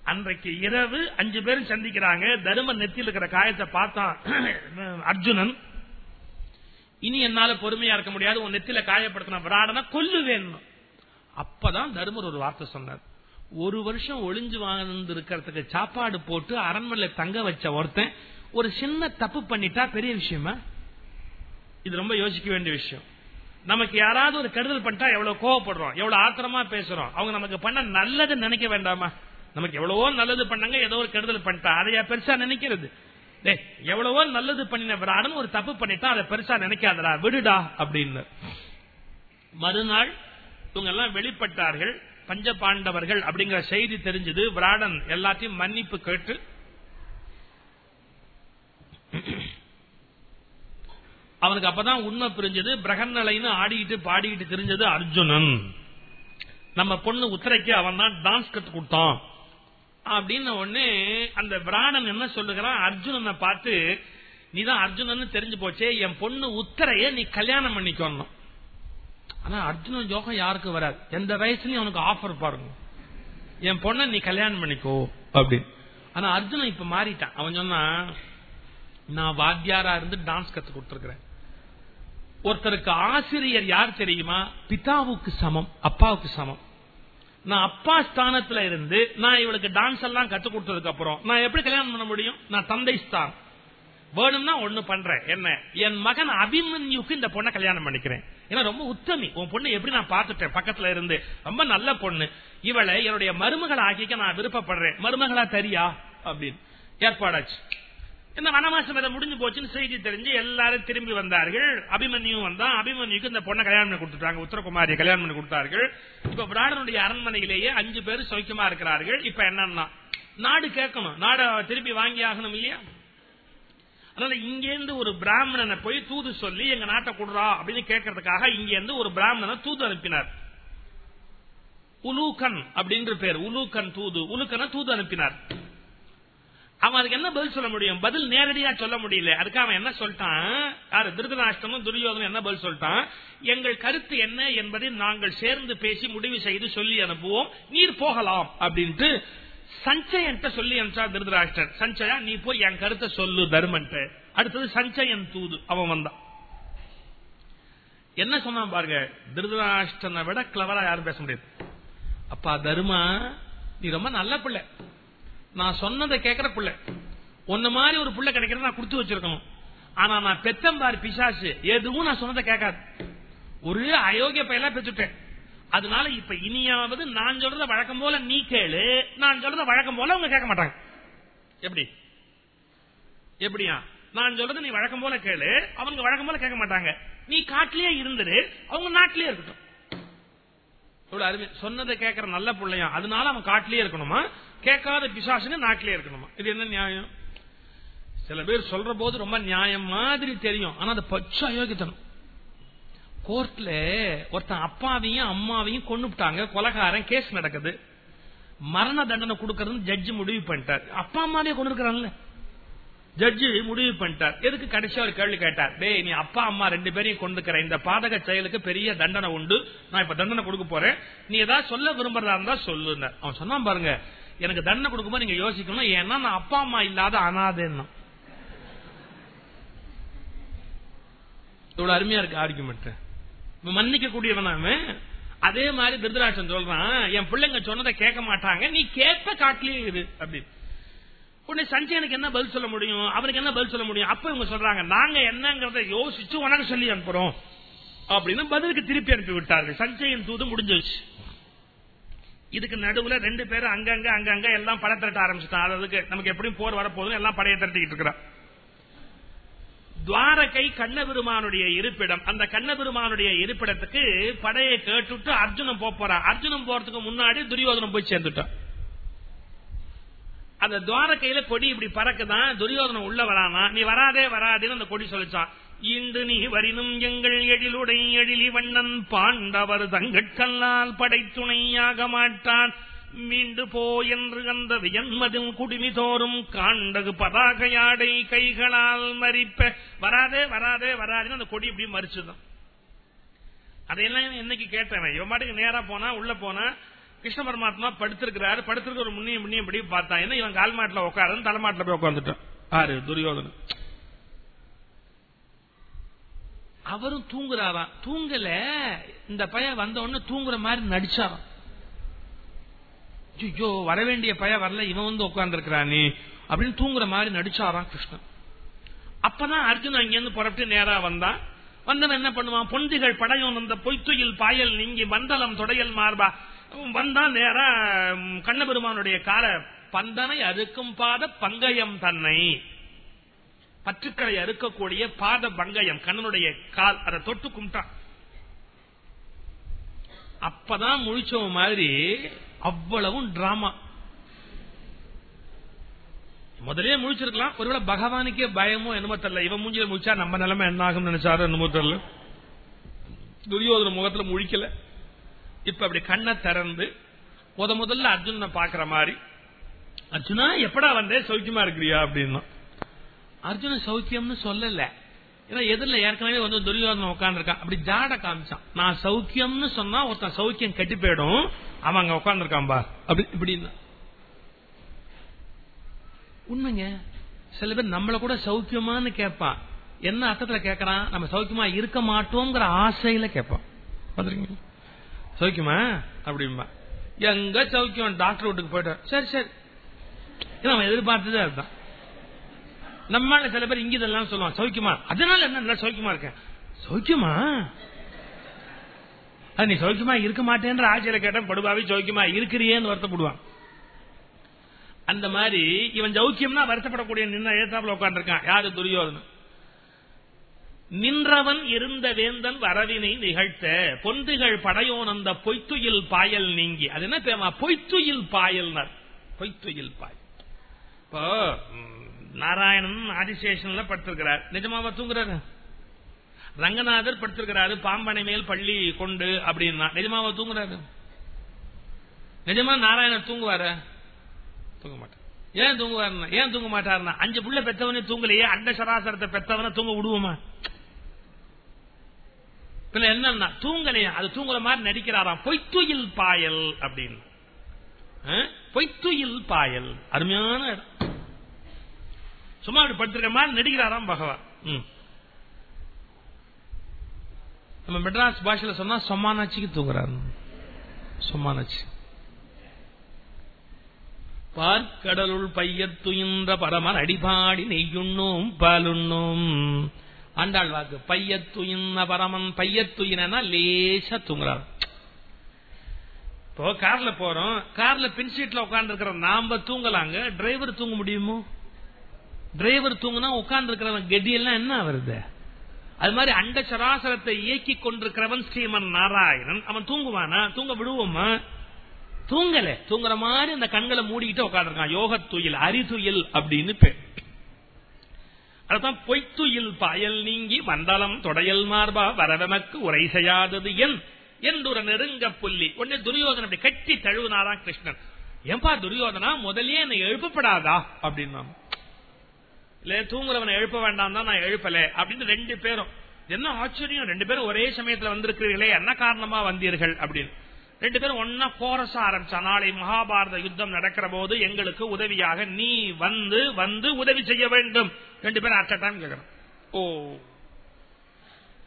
அன்றைக்கு இரவு அஞ்சு பேரும் சந்திக்கிறாங்க. தரும நெத்தியில் இருக்கிற காயத்தை பார்த்தான் அர்ஜுனன். இனி என்னால பொறுமையா இருக்க முடியாது. உன் நெத்தில காயப்படுத்தின விராடனா வேணும் அப்பதான் தருமர் ஒரு வார்த்தை சொன்னார். ஒரு வருஷம் ஒளிஞ்சு வாழ்ந்து இருக்கிறதுக்கு சாப்பாடு போட்டு அரண்மனையில் தங்க வச்ச ஒருத்தன் ஒரு சின்ன தப்பு பண்ணிட்டா பெரிய விஷயமா? இது ரொம்ப யோசிக்க வேண்டிய விஷயம். நமக்கு யாராவது ஒரு கெடுதல் பண்ணிட்டா எவ்வளவு கோவப்படுறோம் எவ்வளவு ஆத்திரமா பேசுறோம். அவங்க நமக்கு பண்ண நல்லது நினைக்க வேண்டாமா? நமக்கு எவ்வளவோ நல்லது பண்ணாங்க ஏதோ ஒரு கெடுதல் பண்ணிட்டா. அதையா பெருசா நினைக்கிறது? எவ்வளவோ நல்லது பண்ணின விராடன் ஒரு தப்பு பண்ணிட்டா அதை பெருசா நினைக்காதடா விடுடா அப்படின்னு. மறுநாள் இவங்க எல்லாம் வெளிப்பட்டார்கள். பஞ்ச பாண்டவர்கள் அப்படிங்கிற செய்தி தெரிஞ்சது. விராடன் எல்லாத்தையும் மன்னிப்பு கேட்டு அவனுக்கு அப்பதான் உண்மை புரிஞ்சது. பிரகன்னலைன்னு ஆடிக்கிட்டு பாடிக்கிட்டு தெரிஞ்சது அர்ஜுனன். நம்ம பொண்ணு உத்தரைக்கு அவன் தான் டான்ஸ் கத்து கொடுத்தான். அப்படின்னு உடனே அந்த பிராணன் என்ன சொல்லுகிறான்? அர்ஜுனனை பார்த்து நீதான் அர்ஜுனன் தெரிஞ்சு போச்சே என் பொண்ணு உத்தரைய நீ கல்யாணம் பண்ணிக்கணும் ஆனா அர்ஜுனன் ஜோகம் யாருக்கு வராது. எந்த வயசுலயும் அவனுக்கு ஆஃபர் பாருங்க. என் பொண்ண நீ கல்யாணம் பண்ணிக்கோ அப்படின்னு. ஆனா அர்ஜுனன் இப்ப மாறிட்டான். அவன் சொன்னா நான் வாத்தியாரா இருந்து டான்ஸ் கத்து கொடுத்துருக்கிறேன். ஒருத்தருக்கு ஆசிரியர் யார் தெரியுமா? பிதாவுக்கு சமம் அப்பாவுக்கு சமம். நான் அப்பா ஸ்தானத்துல இருந்து நான் இவளுக்கு டான்ஸ் எல்லாம் கத்து கொடுத்ததுக்கு அப்புறம் நான் எப்படி கல்யாணம் பண்ண முடியும்? நான் தந்தை ஸ்தான் வேணும்னா ஒண்ணு பண்றேன். என்ன? என் மகன் அபிமன்யுக்கு இந்த பொண்ணை கல்யாணம் பண்ணிக்கிறேன். ஏன்னா ரொம்ப உத்தமி. உன் பொண்ணு எப்படி நான் பார்த்துட்டேன்? பக்கத்துல இருந்து. ரொம்ப நல்ல பொண்ணு. இவளை என்னுடைய மருமகள் ஆக்கிக்க நான் விருப்பப்படுறேன். மருமகளா தெரியா? அப்படின்னு. ஏற்பாடாச்சு. இந்த வனவாசம் இதை முடிஞ்சு போச்சுன்னு செய்தி தெரிஞ்சு எல்லாரும் திரும்பி வந்தார்கள். அபிமன்யும் வந்தான். அபிமன்யுக்கு இந்த பொண்ணை கல்யாணம் பண்ணி கொடுத்துட்டாங்க. உத்தரகுமாரியை கல்யாணம் பண்ணி கொடுத்தார்கள். இப்ப விராடனுடைய அரண்மனையிலேயே அஞ்சு பேர் சௌக்கியமா இருக்கிறார்கள். இப்ப என்னன்னா நாடு கேட்கணும். நாட திருப்பி வாங்கி ஆகணும் இல்லையா? அதனால இங்கேருந்து ஒரு பிராமணனை போய் தூது சொல்லி எங்க நாட்டை கொடுறா அப்படின்னு கேட்கறதுக்காக இங்கேருந்து ஒரு பிராமணனை தூது அனுப்பினார். உலூக்கன் அப்படின்ற பேர் உலூக்கன் தூது. உலுக்கன தூது அனுப்பினார். அவன் அதுக்கு என்ன பதில் சொல்ல முடியும்? பதில் நேரடியா சொல்ல முடியல. அதுக்கு அவன் என்ன சொல்லிட்டான்? யாரு? திருதராஷ்டமும் துரியோதனும் என்ன பதில் சொல்லிட்டான்? எங்கள் கருத்து என்ன என்பதை நாங்கள் சேர்ந்து பேசி முடிவு செய்து சொல்லி அனுப்புவோம். நீர் போகலாம் அப்படின்ட்டு சஞ்சயன்ட்ட சொல்லி அனுப்பிச்சா திருதராஷ்டர் சஞ்சயா நீ போய் என் கருத்தை சொல்லு தர்மன்ட்டு. அடுத்தது சஞ்சயன் தூது. அவன் வந்தான். என்ன சொன்னான் பாருங்க திருதராஷ்டனை விட கிளவரா யாரும் பேச முடியாது. அப்பா தர்மா நீ ரொம்ப நல்ல பிள்ளை. நான் சொன்னதை கேட்கிற பிள்ளை. ஒன்ன மாதிரி ஒரு பிள்ளை கிடைக்கிறத நான் குடுத்து வச்சிருக்கணும். ஆனா நான் பெத்தம்பார் பிசாசு. எதுவும் நான் சொன்னதை கேட்காது. ஒரு அயோக்கிய பையலா பெற்றுட்டேன். அதனால இப்ப இனியாவது நான் சொல்றத வழக்கம் போல நீ கேளு நான் சொல்றத வழக்கம் போல அவங்க கேட்க மாட்டாங்க. எப்படி? எப்படியா? நான் சொல்றது நீ வழக்கம் போல கேளு அவங்க வழக்கம் போல கேட்க மாட்டாங்க. நீ காட்டிலேயே இருந்துரு அவங்க நாட்டிலேயே இருக்கட்டும். அருமை. சொன்னதை கேட்கற நல்ல பிள்ளையா. அதனால அவன் காட்டிலேயே இருக்கணுமா? கேட்காத பிசாசுங்க நாட்டிலேயே இருக்கணுமா? இது என்ன நியாயம்? சில பேர் சொல்ற போது ரொம்ப நியாயம் மாதிரி தெரியும். ஆனா அது பச்ச அயோக்கியத்தனம். கோர்ட்ல ஒருத்தன் அப்பாவையும் அம்மாவையும் கொண்டுட்டாங்க கொலகாரன் கேஸ் நடக்குது. மரண தண்டனை கொடுக்கறது ஜட்ஜி முடிவு பண்ணிட்டார். அப்பா அம்மாவே கொண்டு இருக்கிறான்ல ஜட்ஜி முடிவு பண்ணிட்டார். எதுக்கு கடைசியா ஒரு கேள்வி கேட்டார். டேய் நீ அப்பா அம்மா ரெண்டு பேரையும் கொண்டுக்கிற இந்த பாதக செயலுக்கு பெரிய தண்டனை உண்டு. நான் இப்ப தண்டனை கொடுக்க போறேன். நீ ஏதாவது சொல்ல விரும்புறதா இருந்தா சொல்லுங்க அவன் சொன்னான் பாருங்க எனக்கு தண்டனை கொடுக்கும்போது நீங்க யோசிக்கணும். ஏன்னா நான் அப்பா அம்மா இல்லாத அனாதேன்னு. இவ்வளவு அருமையா இருக்கு ஆர்குமெண்ட் மன்னிக்க கூடியவன் அதே மாதிரி திருதராட்சன் சொல்றான் என் பிள்ளைங்க சொன்னதை கேட்க மாட்டாங்க நீ கேட்ப காட்டிலேயே இரு அப்படின்னு. உடனே சஞ்சயனுக்கு என்ன பதில் சொல்ல முடியும்? அவனுக்கு என்ன பதில் சொல்ல முடியும்? அப்ப இவங்க சொல்றாங்க நாங்க என்னங்கறத யோசிச்சு உனக்கு சொல்லி அனுப்புறோம் அப்படின்னு பதிலுக்கு திருப்பி அனுப்பி விட்டார்கள். சஞ்சயன் தூது முடிஞ்சிருச்சு. இதுக்கு நடுவுல ரெண்டு பேரும் அங்கங்க அங்கங்க எல்லாம் படை திரட்ட ஆரம்பிச்சுட்டான். அதுக்கு நமக்கு எப்படியும் போர் வரப்போதும் எல்லாம் படையை திரட்டிக்கிட்டு இருக்கிறான். துவாரகை கண்ணபெருமானுடைய இருப்பிடம். அந்த கண்ணபெருமானுடைய இருப்பிடத்துக்கு படையை கேட்டுட்டு அர்ஜுனன் போறான் அர்ஜுனன் போறதுக்கு முன்னாடி துரியோதனம் போய் சேர்ந்துட்டான். அந்த துவாரகையில கொடி இப்படி பறக்குதான் துரியோதனம் உள்ள வரானா? நீ வராதே வராதேன்னு அந்த கொடி சொல்லிச்சான். இன்று நீ வரினும் எங்கள் எழிலுடை எழிலி வண்ணன் பாண்டவர் தங்கட்கல்லால் படைத்துணையாக மாட்டான். மீண்டு போ என்று அந்த வியன்மதில் குடிமி தோறும் காண்டகு பதாகையாடை கைகளால் மறிப்ப. வராதே வராதே வராதுன்னு அந்த கொடி இப்படி மறிச்சுதான். அதையெல்லாம் என்னைக்கு கேட்டவன் இவன் மாட்டுக்கு நேரா போனா உள்ள போனா கிருஷ்ண பரமாத்மா படுத்திருக்கிறாரு படுத்திருக்க ஒரு முன்னிய முன்னிய இப்படி பார்த்தா என்ன இவன் கால் மாட்டில் உட்காரு தலைமாட்டில் போய் உட்காந்துட்டான் ஆறு துரியோதனன். அவரும் தூங்குறாராம். தூங்கல. இந்த பையன் வந்த உடனே தூங்குற மாதிரி நடிச்சாராம். ஐயோ வரவேண்டிய பய வரல இவன் வந்து உட்கார்ந்துருக்கிறானே அப்படின்னு தூங்குற மாதிரி நடிச்சாராம் கிருஷ்ணன். அப்பதான் அர்ஜுன் அங்கிருந்து புறப்பட்டு நேரா வந்தான் வந்தவன் என்ன பண்ணுவான்? பொந்திகள் படையும் அந்த பொய்த்துயில் பாயல் நீங்கி மண்டலம் தொடையல் மார்பா. வந்தா நேரா கண்ணபெருமானுடைய கால பந்தனை அறுக்கும் பாத பங்கயம் தன்னை. பற்றுக்களை அறுக்கக்கூடிய பாத பங்கயம் கண்ணனுடைய கால் அதை தொட்டு கும்பிட்டான். அப்பதான் முழிச்சவன் மாதிரி அவ்வளவும் டிராமா முதலே முழிச்சிருக்கலாம். ஒருவேளை பகவானுக்கே பயமோ என்னமோ தெரியல. இவன் மூஞ்சில முழிச்சா நம்ம நிலைமை என்ன ஆகும் நினைச்சாரு என்னமோ தெரியல. துரியோதன முகத்துல முழிக்கல. இப்ப அப்படி கண்ணை திறந்து முத முதல்ல அர்ஜுனனை பாக்குற மாதிரி அர்ஜுனா எப்படா வந்தே? சௌக்கியமா இருக்கிறியா? அப்படின்னா அர்ஜுன சௌக்கியம்னு சொல்லல. ஏன்னா எதிரில ஏற்கனவே வந்து துரியோதனம் உட்காந்துருக்கான் அப்படி ஜாட காமிச்சான். நான் சௌக்கியம்னு சொன்னா ஒருத்தன் சௌக்கியம் கட்டி போயிடும். அவன் அங்க உட்காந்துருக்கான் பா அப்படி இப்படின்னா உண்மைங்க. சில பேர் நம்மள கூட சௌக்கியமான்னு கேட்பான். என்ன அர்த்தத்துல கேட்கறான்? நம்ம சௌக்கியமா இருக்க மாட்டோங்கிற ஆசையில கேட்பான். பாத்துருக்கீங்க சௌக்கியமா? அப்படிம்பா. எங்க சௌக்கியம்? டாக்டர் வீட்டுக்கு போயிட்டு சரி சரி. நம்ம எதிர்பார்த்ததே அதுதான். நம்மால சில பேர் இங்க இதெல்லாம் சொல்லுவான் சௌக்கியமா? அதனால என்ன சௌக்கியமா இருக்கேன்? சௌக்கியமா? நீ சௌக்கியமா இருக்க மாட்டேன்ற ஆச்சரிய கேட்ட படுபாவி சௌக்கியமா இருக்கிறியேன்னு வருத்தப்படுவான். அந்த மாதிரி இவன் ஜௌக்கியம்னா வருத்தப்படக்கூடிய நின்ன ஏத்தாப்புல உட்காந்துருக்கான் யாரு? துரியோதனன். நின்றவன் இருந்த வேந்தன் வரவினை நிகழ்த்த பொந்துகள் படையோன் அந்த பொய்த்துயில் பாயல் நீங்கி. அது என்ன பேமா பொய்த்துயில் பாயல் பொய்த்துயில் பாயல். இப்போ நாராயணன் ஆதிசேஷன்ல படுத்திருக்கிறார். நிஜமாவா தூங்குறாரு? ரங்கநாதர் படுத்திருக்கிறாரு பாம்பனை மேல் பள்ளி கொண்டு அப்படின்னா. நிஜமாவ தூங்குறாரு? நிஜமா நாராயணர் தூங்குவார? தூங்க மாட்டார். ஏன் தூங்குவாருன்னா ஏன் தூங்க மாட்டாருன்னா அஞ்சு புள்ள பெத்தவனே தூங்கலையே அண்ட சராசரத்தை பெத்தவனை தூங்க விடுவோமா? பின்ன என்னன்னா தூங்கலையா அது தூங்குற மாதிரி நடிக்கிறாராம். பொய்த்துயில் பாயல் அப்படின்னு. பொய்த்துயில் பாயல். அருமையான இடம். சும்மா அப்படி படுத்திருக்க மாதிரி நடிக்கிறாராம் பகவான். நம்ம மெட்ராஸ் பாஷையில சொன்னா சொமானாச்சிக்கு தூங்குறாரு. சொமானாச்சி. பார்க்கடலுள் பையத்துயின்ற பரமன் அடிபாடி நெய்யுண்ணும் பாலுண்ணும். ஆண்டாள் வாக்கு பையத்துயின்ன பரமன் பையத்துயினா லேசா தூங்குறாரு. இப்போ கார்ல போறோம். கார்ல பின் சீட்ல உட்கார்ந்து இருக்கிற நாம தூங்கலாங்க. டிரைவர் தூங்க முடியுமோ? டிரைவர் தூங்கினா உட்கார்ந்து இருக்கிறவன் கெடியெல்லாம் என்ன வருது? அது மாதிரி அண்ட சராசரத்தை இயக்கி கொண்டிருக்கிறவன் ஸ்ரீமன் நாராயணன். அவன் தூங்குவானா? தூங்க விடுவோமா? தூங்கல. தூங்குற மாதிரி அந்த கண்களை மூடிக்கிட்டு உட்காந்துருக்கான் யோக துயில் அரிதுயில் அப்படின்னு பேர். அதான் பொய்த்துயில் பாயல் நீங்கி மண்டலம் தொடையல் மார்பா வரவமக்கு உரை செய்யாதது என் என்றுர நெருங்க புள்ளி. உடனே துரியோதன அப்படி கட்டி தழுவினாராம் கிருஷ்ணன். ஏன்பா துரியோதனா? முதலே என்னை எழுப்பப்படாதா? அப்படின்னா இல்ல தூங்குறவனை எழுப்ப வேண்டாம் தான் நான் எழுப்பல அப்படின்னு ரெண்டு பேரும். என்ன ஆச்சரியம்? ரெண்டு பேரும் ஒரே சமயத்துல வந்திருக்கிறீர்களே என்ன காரணமா வந்தீர்கள் அப்படின்னு. ரெண்டு பேரும் ஒன்னா கோரச ஆரம்பிச்சா நாளை மகாபாரத யுத்தம் நடக்கிற போது எங்களுக்கு உதவியாக நீ வந்து வந்து உதவி செய்ய வேண்டும். ரெண்டு பேரும் அட் டைம் கேட்கணும். ஓ.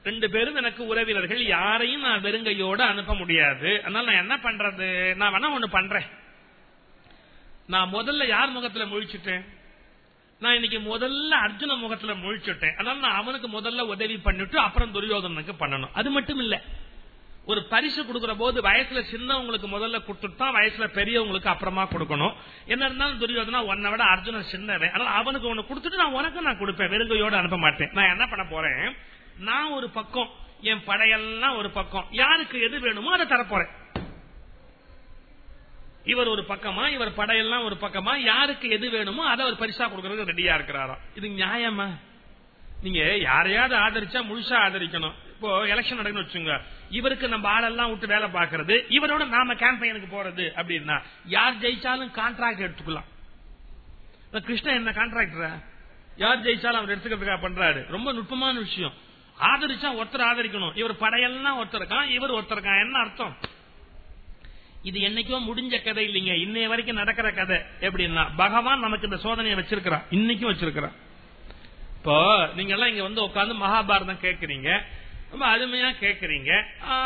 ரெண்டு பேரும் எனக்கு உறவினர்கள் யாரையும் நான் வெறுங்கையோடு அனுப்ப முடியாது. அதனால நான் என்ன பண்றது? நான் வேணா ஒண்ணு பண்றேன். நான் முதல்ல யார் முகத்துல முழிச்சுட்டேன்? நான் இன்னைக்கு முதல்ல அர்ஜுன முகத்துல முழிச்சுட்டேன். அதனால நான் அவனுக்கு முதல்ல உதவி பண்ணிட்டு அப்புறம் துரியோதனுக்கு பண்ணணும். அது மட்டும் இல்ல. ஒரு பரிசு கொடுக்கிற போது வயசுல சின்னவங்களுக்கு முதல்ல கொடுத்துட்டு வயசுல பெரியவங்களுக்கு அப்புறமா கொடுக்கணும். என்ன இருந்தாலும் துரியோதனா உன்னை விட அர்ஜுனன் சின்னவன். அதனால அவனுக்கு ஒண்ணு கொடுத்துட்டு நான் உனக்கு நான் கொடுப்பேன். வெறுங்கையோடு அனுப்ப மாட்டேன். நான் என்ன பண்ண போறேன்? நான் ஒரு பக்கம் என் படையெல்லாம் ஒரு பக்கம். யாருக்கு எது வேணுமோ அதை தரப்போறேன். இவர் ஒரு பக்கமா இவர் படையெல்லாம் ஒரு பக்கமா யாருக்கு எது வேணுமோ அதை அவர் பரிசா கொடுக்கறது ரெடியா இருக்கிறாராம். இது நியாயமா? நீங்க யாரையாவது ஆதரிச்சா முழுசா ஆதரிக்கணும். இப்போ எலெக்ஷன் நடக்குன்னு வச்சுங்க இவருக்கு நம்ம ஆளெல்லாம் விட்டு வேலை பார்க்கறது இவரோட நாம கேம்பெயினுக்கு போறது அப்படின்னா யார் ஜெயிச்சாலும் கான்ட்ராக்ட் எடுத்துக்கலாம். கிருஷ்ணன் என்ன கான்ட்ராக்டரா யார் ஜெயிச்சாலும் அவர் எடுத்துக்கிறதுக்காக பண்றாரு. ரொம்ப நுட்பமான விஷயம். ஆதரிச்சா ஒருத்தர் ஆதரிக்கணும். இவர் படையெல்லாம் ஒருத்தருக்கான் இவர் ஒருத்தருக்கான் என்ன அர்த்தம்? இது என்னைக்கோ முடிஞ்ச கதை இல்லைங்க. இன்னைய வரைக்கும் நடக்கிற கதை. எப்படின்னா பகவான் நமக்கு இந்த சோதனையை வச்சிருக்கிறான். இன்னைக்கும் வச்சிருக்கிறான். இப்போ நீங்க எல்லாம் இங்க வந்து உட்காந்து மகாபாரதம் கேட்கறீங்க. ரொம்ப அருமையா கேட்கறீங்க.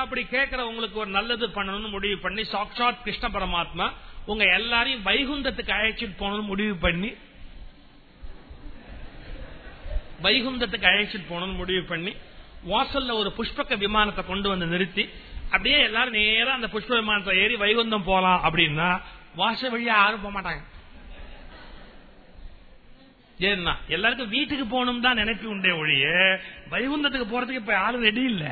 அப்படி கேட்கிற உங்களுக்கு ஒரு நல்லது பண்ணணும்னு முடிவு பண்ணி சாக்ஷாத் கிருஷ்ண பரமாத்மா உங்க எல்லாரையும் வைகுந்தத்துக்கு அழைச்சிட்டு போகணும்னு முடிவு பண்ணி வைகுந்தத்துக்கு அழைச்சிட்டு போகணும்னு முடிவு பண்ணி வாசல்ல ஒரு புஷ்பக்க விமானத்தை கொண்டு வந்து நிறுத்தி அப்படியே எல்லாரும் நேரம் அந்த புஷ்ப விமானத்தை ஏறி வைகுந்தம் போலாம் அப்படின்னா வாச வழியா யாரும் போக மாட்டாங்க. ஏன்னா எல்லாருக்கும் வீட்டுக்கு போகணும் தான் நினைப்பு உண்டே ஒழிய வைகுந்தத்துக்கு போறதுக்கு இப்ப யாரும் ரெடி இல்ல.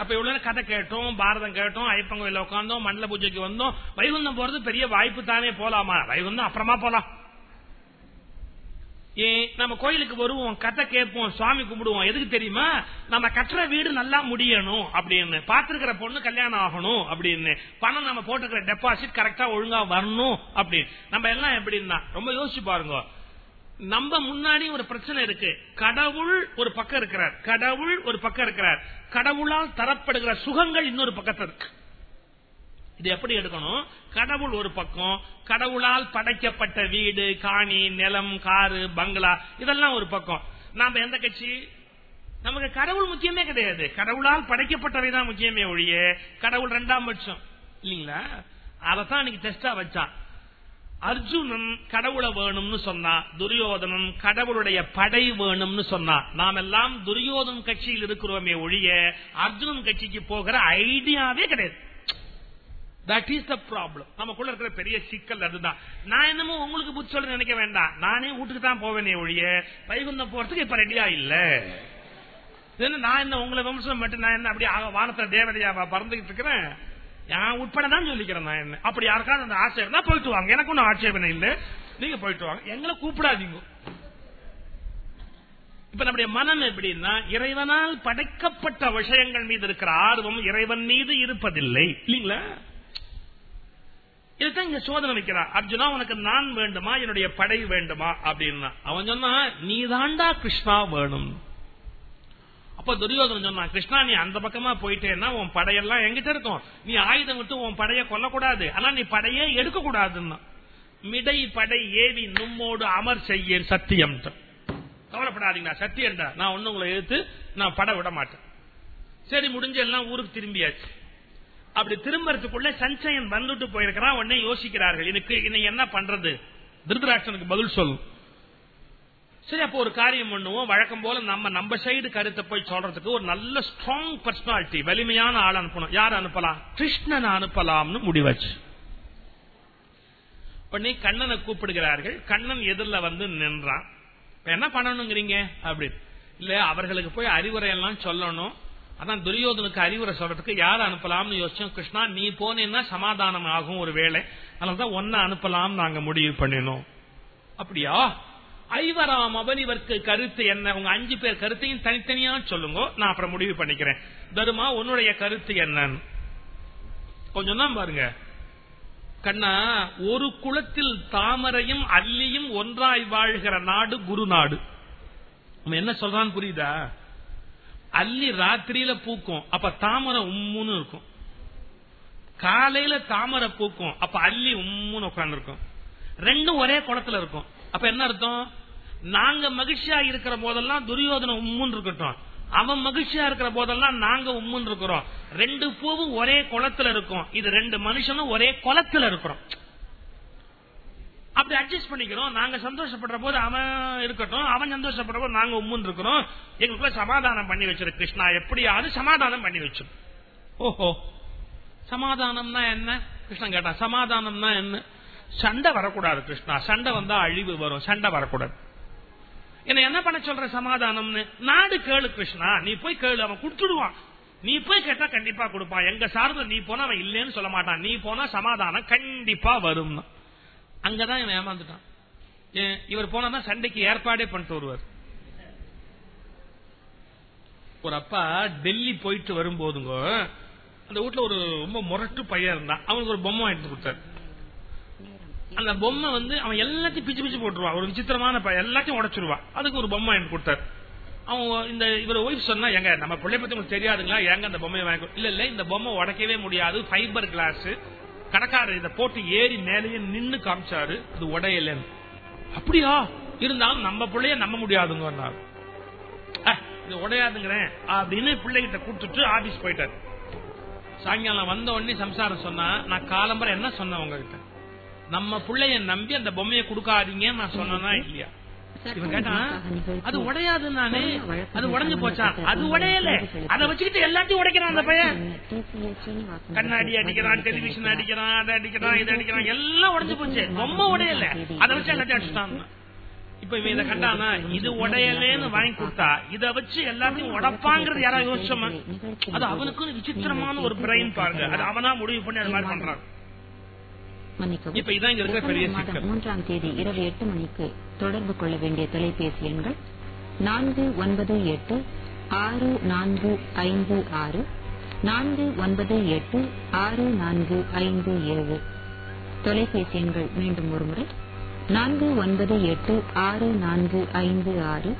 அப்ப இவ்வளவு கதை கேட்டோம் பாரதம் கேட்டோம் ஐப்பங்கோயில உட்காந்தோம் மண்டல பூஜைக்கு வந்தோம் வைகுந்தம் போறது பெரிய வாய்ப்பு தானே போலாமா? வைகுந்தம் அப்புறமா போலாம். நம்ம கோயிலுக்கு வருவோம் கதை கேட்போம் சுவாமி கும்பிடுவோம். எதுக்கு தெரியுமா? நம்ம கட்டுற வீடு நல்லா முடியணும் அப்படின்னு. பாத்துருக்கிற பொண்ணு கல்யாணம் ஆகணும் அப்படின்னு. பணம் நம்ம போட்டுக்கிற டெபாசிட் கரெக்டா ஒழுங்கா வரணும் அப்படின்னு. நம்ம எல்லாம் எப்படின்னா ரொம்ப யோசிச்சு பாருங்க. நம்ம முன்னாடி ஒரு பிரச்சனை இருக்கு. கடவுள் ஒரு பக்கம் இருக்கிறார். கடவுள் ஒரு பக்கம் இருக்கிறார். கடவுளால் தரப்படுகிற சுகங்கள் இன்னொரு பக்கத்தில் இருக்கு. இது எப்படி எடுக்கணும்? கடவுள் ஒரு பக்கம் கடவுளால் படைக்கப்பட்ட வீடு காணி நிலம் காரு பங்களா இதெல்லாம் ஒரு பக்கம். நாம எந்த கட்சி? நமக்கு கடவுள் முக்கியமே கிடையாது. கடவுளால் படைக்கப்பட்டவை தான் முக்கியமே ஒழிய கடவுள் ரெண்டாம் பட்சம். இல்லீங்களா? அதத்தான் இன்னைக்கு டெஸ்டா வச்சான். அர்ஜுனன் கடவுளை வேணும்னு சொன்னா துரியோதனன் கடவுளுடைய படை வேணும்னு சொன்னா நாம் எல்லாம் துரியோதன் கட்சியில் இருக்கிறோமே ஒழிய அர்ஜுனன் கட்சிக்கு போகிற ஐடியாவே கிடையாது. தட் இஸ் த ப்ராப்ளம் நமக்குள்ள இருக்கிற பெரிய சிக்கல் அதுதான். நான் என்னமோ உங்களுக்கு புத்தி சொல்ல நினைக்க வேண்டாம். நானே வீட்டுக்கு தான் போவேனே ஒழிய வைகுந்தம் போறதுக்கு இப்ப ரெடியா இல்ல. நான் என்ன உங்களை விமர்சனம் மட்டும் நான் என்ன அப்படி வானத்தை தேவதையா பறந்துகிட்டு இருக்கிறேன்? நான் உட்பட தான் சொல்லிக்கிறேன் நான் என்ன. அப்படி யாருக்காவது அந்த ஆட்சேபம் இருந்தா போயிட்டு வாங்க. எனக்கு ஒன்றும் ஆட்சேபனை இல்லை. நீங்க போயிட்டு வாங்க. எங்களை கூப்பிடாதீங்க. இப்ப நம்முடைய மனம் எப்படின்னா இறைவனால் படைக்கப்பட்ட விஷயங்கள் மீது இருக்கிற ஆர்வம் இறைவன் மீது இருப்பதில்லை. இல்லீங்களா? இதுதான் இங்க சோதனை வைக்கிறான். அர்ஜுனா உனக்கு நான் வேண்டுமா? என்னுடைய படை வேண்டுமா? அப்படின்னா அவன் சொன்னா நீ தாண்டா கிருஷ்ணா வேணும். அப்ப துரியோதனன் சொன்னான் கிருஷ்ணா நீ அந்த பக்கமா போயிட்டேன்னா உன் படையெல்லாம் எங்கிட்ட இருக்கும். நீ ஆயுதம் விட்டு உன் படைய கொல்லக்கூடாது. ஆனா நீ படையே எடுக்க கூடாதுன்னா மிடை படை ஏவி நும்மோடு அமர் செய்ய சத்தியம். கவலைப்படாதீங்க சத்தியம்டா நான் ஒண்ணு உங்களை எடுத்து நான் படம் விட மாட்டேன். சரி முடிஞ்ச எல்லாம் ஊருக்கு திரும்பியாச்சு. அப்படி திரும்பறதுக்குள்ள சஞ்சயன் வந்துட்டு போயிருக்கிறான். உடனே யோசிக்கிறார்கள் எனக்கு இன்னைக்கு என்ன பண்றது? திருதராட்சனுக்கு பதில் சொல்லும் சரி அப்போ ஒரு காரியம் பண்ணுவோம். வழக்கம் போல நம்ம நம்ம சைடு கருத்தை போய் சொல்றதுக்கு ஒரு நல்ல ஸ்ட்ராங் பர்சனாலிட்டி வலிமையான ஆள் அனுப்பணும். யார் அனுப்பலாம்? கிருஷ்ணன் அனுப்பலாம்னு முடிவாச்சு. உடனே கண்ணனை கூப்பிடுகிறார்கள். கண்ணன் எதிரில் வந்து நின்றான். என்ன பண்ணணுங்கிறீங்க? அப்படின்னு. இல்ல அவர்களுக்கு போய் அறிவுரை எல்லாம் சொல்லணும். அதான் துரியோதனுக்கு அறிவுரை சொல்றதுக்கு யார் அனுப்பலாம்னு யோசிச்சோம். கிருஷ்ணா நீ போனேன்னா சமாதானம் ஆகும் ஒரு வேலை அதனாலதான் ஒன்ன அனுப்பலாம் நாங்க முடிவு பண்ணினோம். அப்படியா? ஐவராம் அவனிவர்க்கு கருத்து என்ன? உங்க அஞ்சு பேர் கருத்தையும் தனித்தனியா சொல்லுங்க. நான் அப்புறம் முடிவு பண்ணிக்கிறேன். தருமா உன்னுடைய கருத்து என்னன்னு? கொஞ்சம் தான் பாருங்க. கண்ணா ஒரு குளத்தில் தாமரையும் அல்லியும் ஒன்றாய் வாழ்கிற நாடு குரு நாடு என்ன சொல்றான்னு புரியுதா? அல்லி ராத்திரியில பூக்கும். அப்ப தாமரை உம்முன்னு இருக்கும். காலையில தாமரை பூக்கும். அப்ப அள்ளி உம்முன்னு உட்கார்ந்து இருக்கும் ரெண்டும் ஒரே குளத்துல இருக்கும். அப்ப என்ன அர்த்தம்? நாங்க மகிழ்ச்சியா இருக்கிற போதெல்லாம் துரியோதன உம்முன்னு இருக்கட்டும். அவன் மகிழ்ச்சியா இருக்கிற போதெல்லாம் நாங்க உம்முன்னு இருக்கிறோம். ரெண்டு பூவும் ஒரே குளத்துல இருக்கும். இது ரெண்டு மனுஷனும் ஒரே குளத்துல இருக்கிறோம். அப்படி அட்ஜஸ்ட் பண்ணிக்கிறோம். நாங்க சந்தோஷப்படுற போது அவன் இருக்கட்டும் அவன் சந்தோஷப்படுற போது நாங்க உம்முன்னு இருக்கிறோம். எங்களுக்குள்ள சமாதானம் பண்ணி வச்சிரு கிருஷ்ணா. எப்படியாவது சமாதானம் பண்ணி வச்சிரு ஓஹோ. சமாதானம்னா என்ன? கிருஷ்ணன் கேட்டான் சமாதானம்னா என்ன? சண்டை வரக்கூடாது கிருஷ்ணா. சண்டை வந்தா அழிவு வரும். சண்டை வரக்கூடாது. என்ன என்ன பண்ண சொல்ற சமாதானம்னு? நாடு கேளு கிருஷ்ணா. நீ போய் கேளு. அவன் கொடுத்துடுவான். நீ போய் கேட்டா கண்டிப்பா கொடுப்பான். எங்க சார்ந்த நீ போனா அவன் இல்லைன்னு சொல்ல மாட்டான். நீ போனா சமாதானம் கண்டிப்பா வரும்னு. அங்கதான் இவன் ஏமாந்துட்டான். இவர் போனா சண்டைக்கு ஏற்பாடே பண்ணிட்டு வருவார். ஒரு அப்பா டெல்லி போயிட்டு வரும்போதுங்க அந்த வீட்டுல ஒரு ரொம்ப முரட்டு பையன் இருந்தான். அவனுக்கு ஒரு பொம்மை எடுத்து கொடுத்தாரு. அந்த பொம்மை வந்து அவன் எல்லாத்தையும் பிச்சு பிச்சு போட்டுருவான். ஒரு விசித்திரமான எல்லாத்தையும் உடச்சிருவான். அதுக்கு ஒரு பொம்மை எனக்கு கொடுத்தாரு. அவன் இந்த இவர் ஒய்ஃப் சொன்னா எங்க நம்ம பிள்ளை பத்தி உங்களுக்கு தெரியாதுங்களா? எங்க அந்த பொம்மையை வாங்கி இல்ல இல்ல இந்த பொம்மை உடைக்கவே முடியாது. ஃபைபர் கிளாஸ் கடைக்காரர் இதை போட்டு ஏறி மேலேயே நின்று காமிச்சாரு அது உடையலன்னு. அப்படியா? இருந்தாலும் நம்ம பிள்ளைய நம்ப முடியாதுங்க இது உடையாதுங்கிறேன் அப்படின்னு பிள்ளைகிட்ட கொடுத்துட்டு ஆபீஸ் போயிட்டாரு. சாயங்காலம் வந்த உடனே சம்சாரம் சொன்னா நான் காலம்பரம் என்ன சொன்னேன் உங்ககிட்ட? நம்ம பிள்ளைய நம்பி அந்த பொம்மையை கொடுக்காதீங்கன்னு நான் சொன்னா இல்லையா? இவன் கேட்டான் அது உடையாது நானு அது உடஞ்சு போச்சா? அது உடையல. அதை வச்சுக்கிட்டு எல்லாத்தையும் உடைக்கிறான் அந்த பையன். கண்ணாடி அடிக்கிறான் டெலிவிஷன் அடிக்கிறான் அதை அடிக்கிறான் இதை அடிக்கிறான் எல்லாம் உடஞ்சு போச்சு. பொம்மை உடையல. அதை வச்சு எல்லாத்தையும் அடிச்சுட்டான். இப்ப இவன் இதை கண்டானா இது உடையலேன்னு வாங்கி கொடுத்தா இத வச்சு எல்லாத்தையும் உடப்பாங்கிறது யாராவது யோசிச்சோமா? அது அவனுக்கு விசித்திரமான ஒரு பிரெயின் பாருங்க. அது அவனா முடிவு பண்ணி அது மாதிரி பண்றான். இப்ப இதான் இங்க இருக்கிற பெரிய சிக்கல்.
மூன்றாம் தேதி இரவு எட்டு மணிக்கு தொடர்பு கொள்ள வேண்டிய தொலைபேசி எண்கள் நான்கு ஒன்பது எட்டு ஆறு நான்கு ஐந்து ஆறு நான்கு ஒன்பது எட்டு ஆறு நான்கு ஐந்து ஏழு. தொலைபேசி எண்கள் மீண்டும் ஒருமுறை நான்கு ஒன்பது எட்டு ஆறு நான்கு ஐந்து ஆறு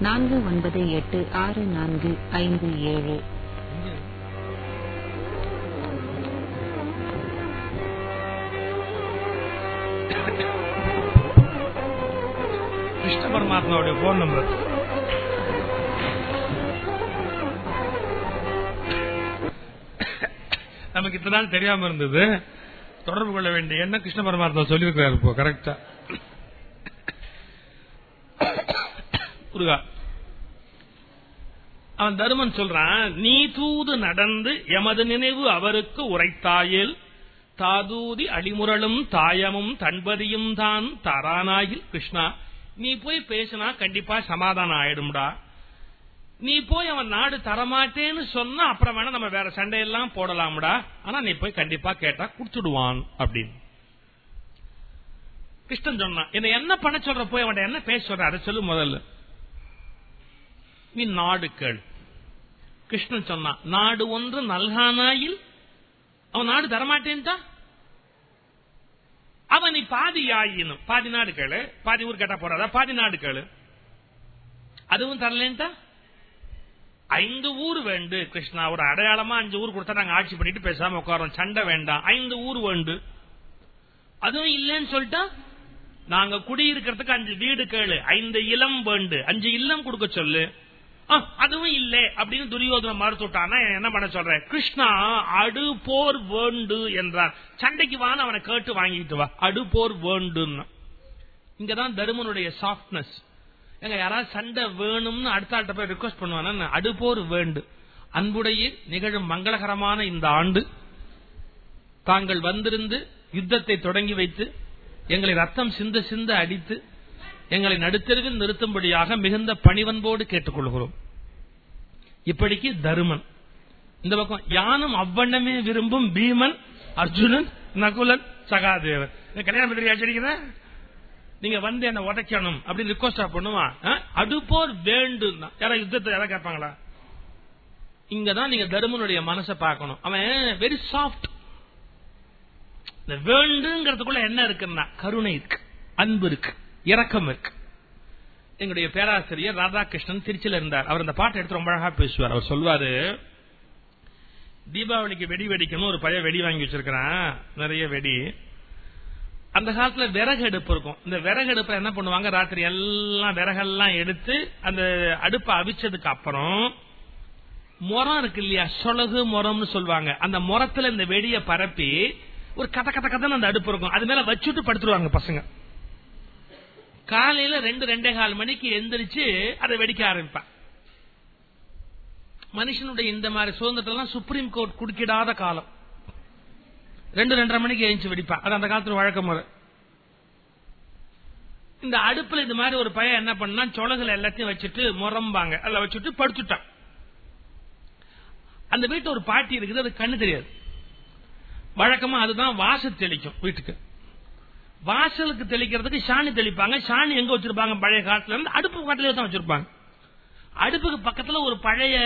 நான்கு ஒன்பது எட்டு ஆறு நான்கு ஐந்து ஏழு.
பரமாத்மாவுடைய போன் நம்பர் நமக்கு இத்தனை நாள் தெரியாம இருந்தது. தொடர்பு கொள்ள வேண்டிய என்ன கிருஷ்ண பரமாத்மா சொல்லியிருக்கிறார் இப்போ கரெக்டா முருகா அவன் தருமன் சொல்றான் நீ தூது நடந்து எமது நினைவு அவருக்கு உரைத்தாயில் தாதூதி அடிமுரளும் தாயமும் தன்பதியும் தான் தாரானாயில் கிருஷ்ணா. நீ போய் பேசினா கண்டிப்பா சமாதானம் ஆயிடும்டா. நீ போய் அவன் நாடு தரமாட்டேன்னு சொன்னா அப்புறம் வேணா நம்ம வேற சண்டையெல்லாம் போடலாம்டா. ஆனா நீ போய் கண்டிப்பா கேட்டா குடுத்துடுவான் அப்படின்னு. கிருஷ்ணன் சொன்னான் என்ன என்ன பண்ண சொல்ற? போய் அவன் என்ன பேச சொல்ற? அதை சொல்லு முதல்ல. நீ நாடு கேள். கிருஷ்ணன் சொன்னான் நாடு ஒன்று நல்கானாயில் அவன் நாடு தரமாட்டேன்டா அவன் நீ பாதி ஆயினும் பாதி நாடு கேளு பாதி ஊர் கேட்டா போறாதா? பாதி நாடு கேளு. அதுவும் தரலேன்ட்டா? ஐந்து ஊர் வேண்டு கிருஷ்ணா. ஒரு அடையாளமா அஞ்சு ஊர் கொடுத்தா நாங்க ஆட்சி பண்ணிட்டு பேசாம உட்காரோம். சண்டை வேண்டாம். ஐந்து ஊர் வேண்டு. அதுவும் இல்லைன்னு சொல்லிட்டா? நாங்க குடியிருக்கிறதுக்கு அஞ்சு வீடு கேளு. ஐந்து இளம் வேண்டு. அஞ்சு இல்லம் கொடுக்க சொல்லு. அதுவும் இல்லை அப்படின்னு துரியோதன மறுத்துட்டானா என்ன பண்ண சொல்றேன்? கிருஷ்ணா அடு போர் வேண்டு என்றார் சண்டைக்கு வான்னு அவனை கேட்டு வாங்கிட்டு வா. அடு போர் வேண்டுன்னு. இங்கதான் தருமனுடைய சாஃப்ட்னஸ் எங்க யாராவது சண்டை வேணும்னு அடுத்த ஆட்ட போய் ரிக்வஸ்ட் பண்ணுவானா அடுப்போர் வேண்டு. அன்புடைய நிகழும் மங்களகரமான இந்த ஆண்டு தாங்கள் வந்திருந்து யுத்தத்தை தொடங்கி வைத்து எங்களை ரத்தம் சிந்த சிந்த அடித்து எங்களை நடுத்தருவில் நிறுத்தும்படியாக மிகுந்த பணிவன்போடு கேட்டுக்கொள்கிறோம். இப்படிக்கு தருமன். இந்த பக்கம் யானும் அவ்வண்ணமே விரும்பும் பீமன் அர்ஜுனன் நகுலன் சகாதேவன். கல்யாணம் பத்திரிகை அடிக்கிறேன் நீங்க வந்து என்ன உடைக்கணும் அப்படின்னு ரிக்வஸ்டா பண்ணுவான் அடுப்போர் வேண்டும் யாரா யுத்தத்தை யாரா கேட்பாங்களா? இங்கதான் நீங்க தருமனுடைய மனசை பார்க்கணும். அவன் வெரி சாஃப்ட் இந்த வேண்டுங்கிறதுக்குள்ள என்ன இருக்குன்னா கருணை இருக்கு அன்பு இருக்கு. இறக்கம் இருக்கு. எங்களுடைய பேராசிரியர் ராதாகிருஷ்ணன் திருச்சியில் இருந்தார். அவர் அந்த பாட்டை எடுத்து ரொம்ப அழகா பேசுவார். அவர் சொல்வாரு தீபாவளிக்கு வெடி வெடிக்கணும் ஒரு பழைய வெடி வாங்கி வச்சிருக்கிறான். நிறைய வெடி. அந்த காலத்துல விறகு அடுப்பு இருக்கும். இந்த விறகு அடுப்புல என்ன பண்ணுவாங்க? ராத்திரி எல்லாம் விறகெல்லாம் எடுத்து அந்த அடுப்பை அவிச்சதுக்கு அப்புறம் முரம் இருக்கு இல்லையா? சொலகு முரம்னு சொல்லுவாங்க. அந்த முரத்துல இந்த வெடியை பரப்பி ஒரு கத கத கதன்னு அந்த அடுப்பு இருக்கும். அது மேல வச்சுட்டு படுத்துருவாங்க பசங்க. காலையில ரெண்டு ரெண்டே கால் மணிக்கு எந்திரிச்சு அதை வெடிக்க ஆரம்பிப்பான். மனுஷனுடைய இந்த மாதிரி சுதந்திரத்தெல்லாம் சுப்ரீம் கோர்ட் குடுக்கிடாத காலம். ரெண்டு ரெண்டரை மணிக்கு எழுந்து வெடிப்பான். அது அந்த காலத்துல வழக்கம் முறை இந்த அடுப்புல இது மாதிரி ஒரு பையன் என்ன பண்ணா சொலகுல எல்லாத்தையும் வச்சுட்டு முறம்பாங்க அதில் வச்சுட்டு படுத்துட்டான். அந்த வீட்டு ஒரு பாட்டி இருக்குது அது கண்ணு தெரியாது. வழக்கமா அதுதான் வாசு தெளிக்கும் வீட்டுக்கு. வாசலுக்கு தெளிக்கிறதுக்கு சாணி தெளிப்பாங்க. சாணி எங்க வச்சிருப்பாங்க? பழைய காலத்துல இருந்து அடுப்பு காட்டிலே தான் வச்சிருப்பாங்க. அடுப்புக்கு பக்கத்துல ஒரு பழைய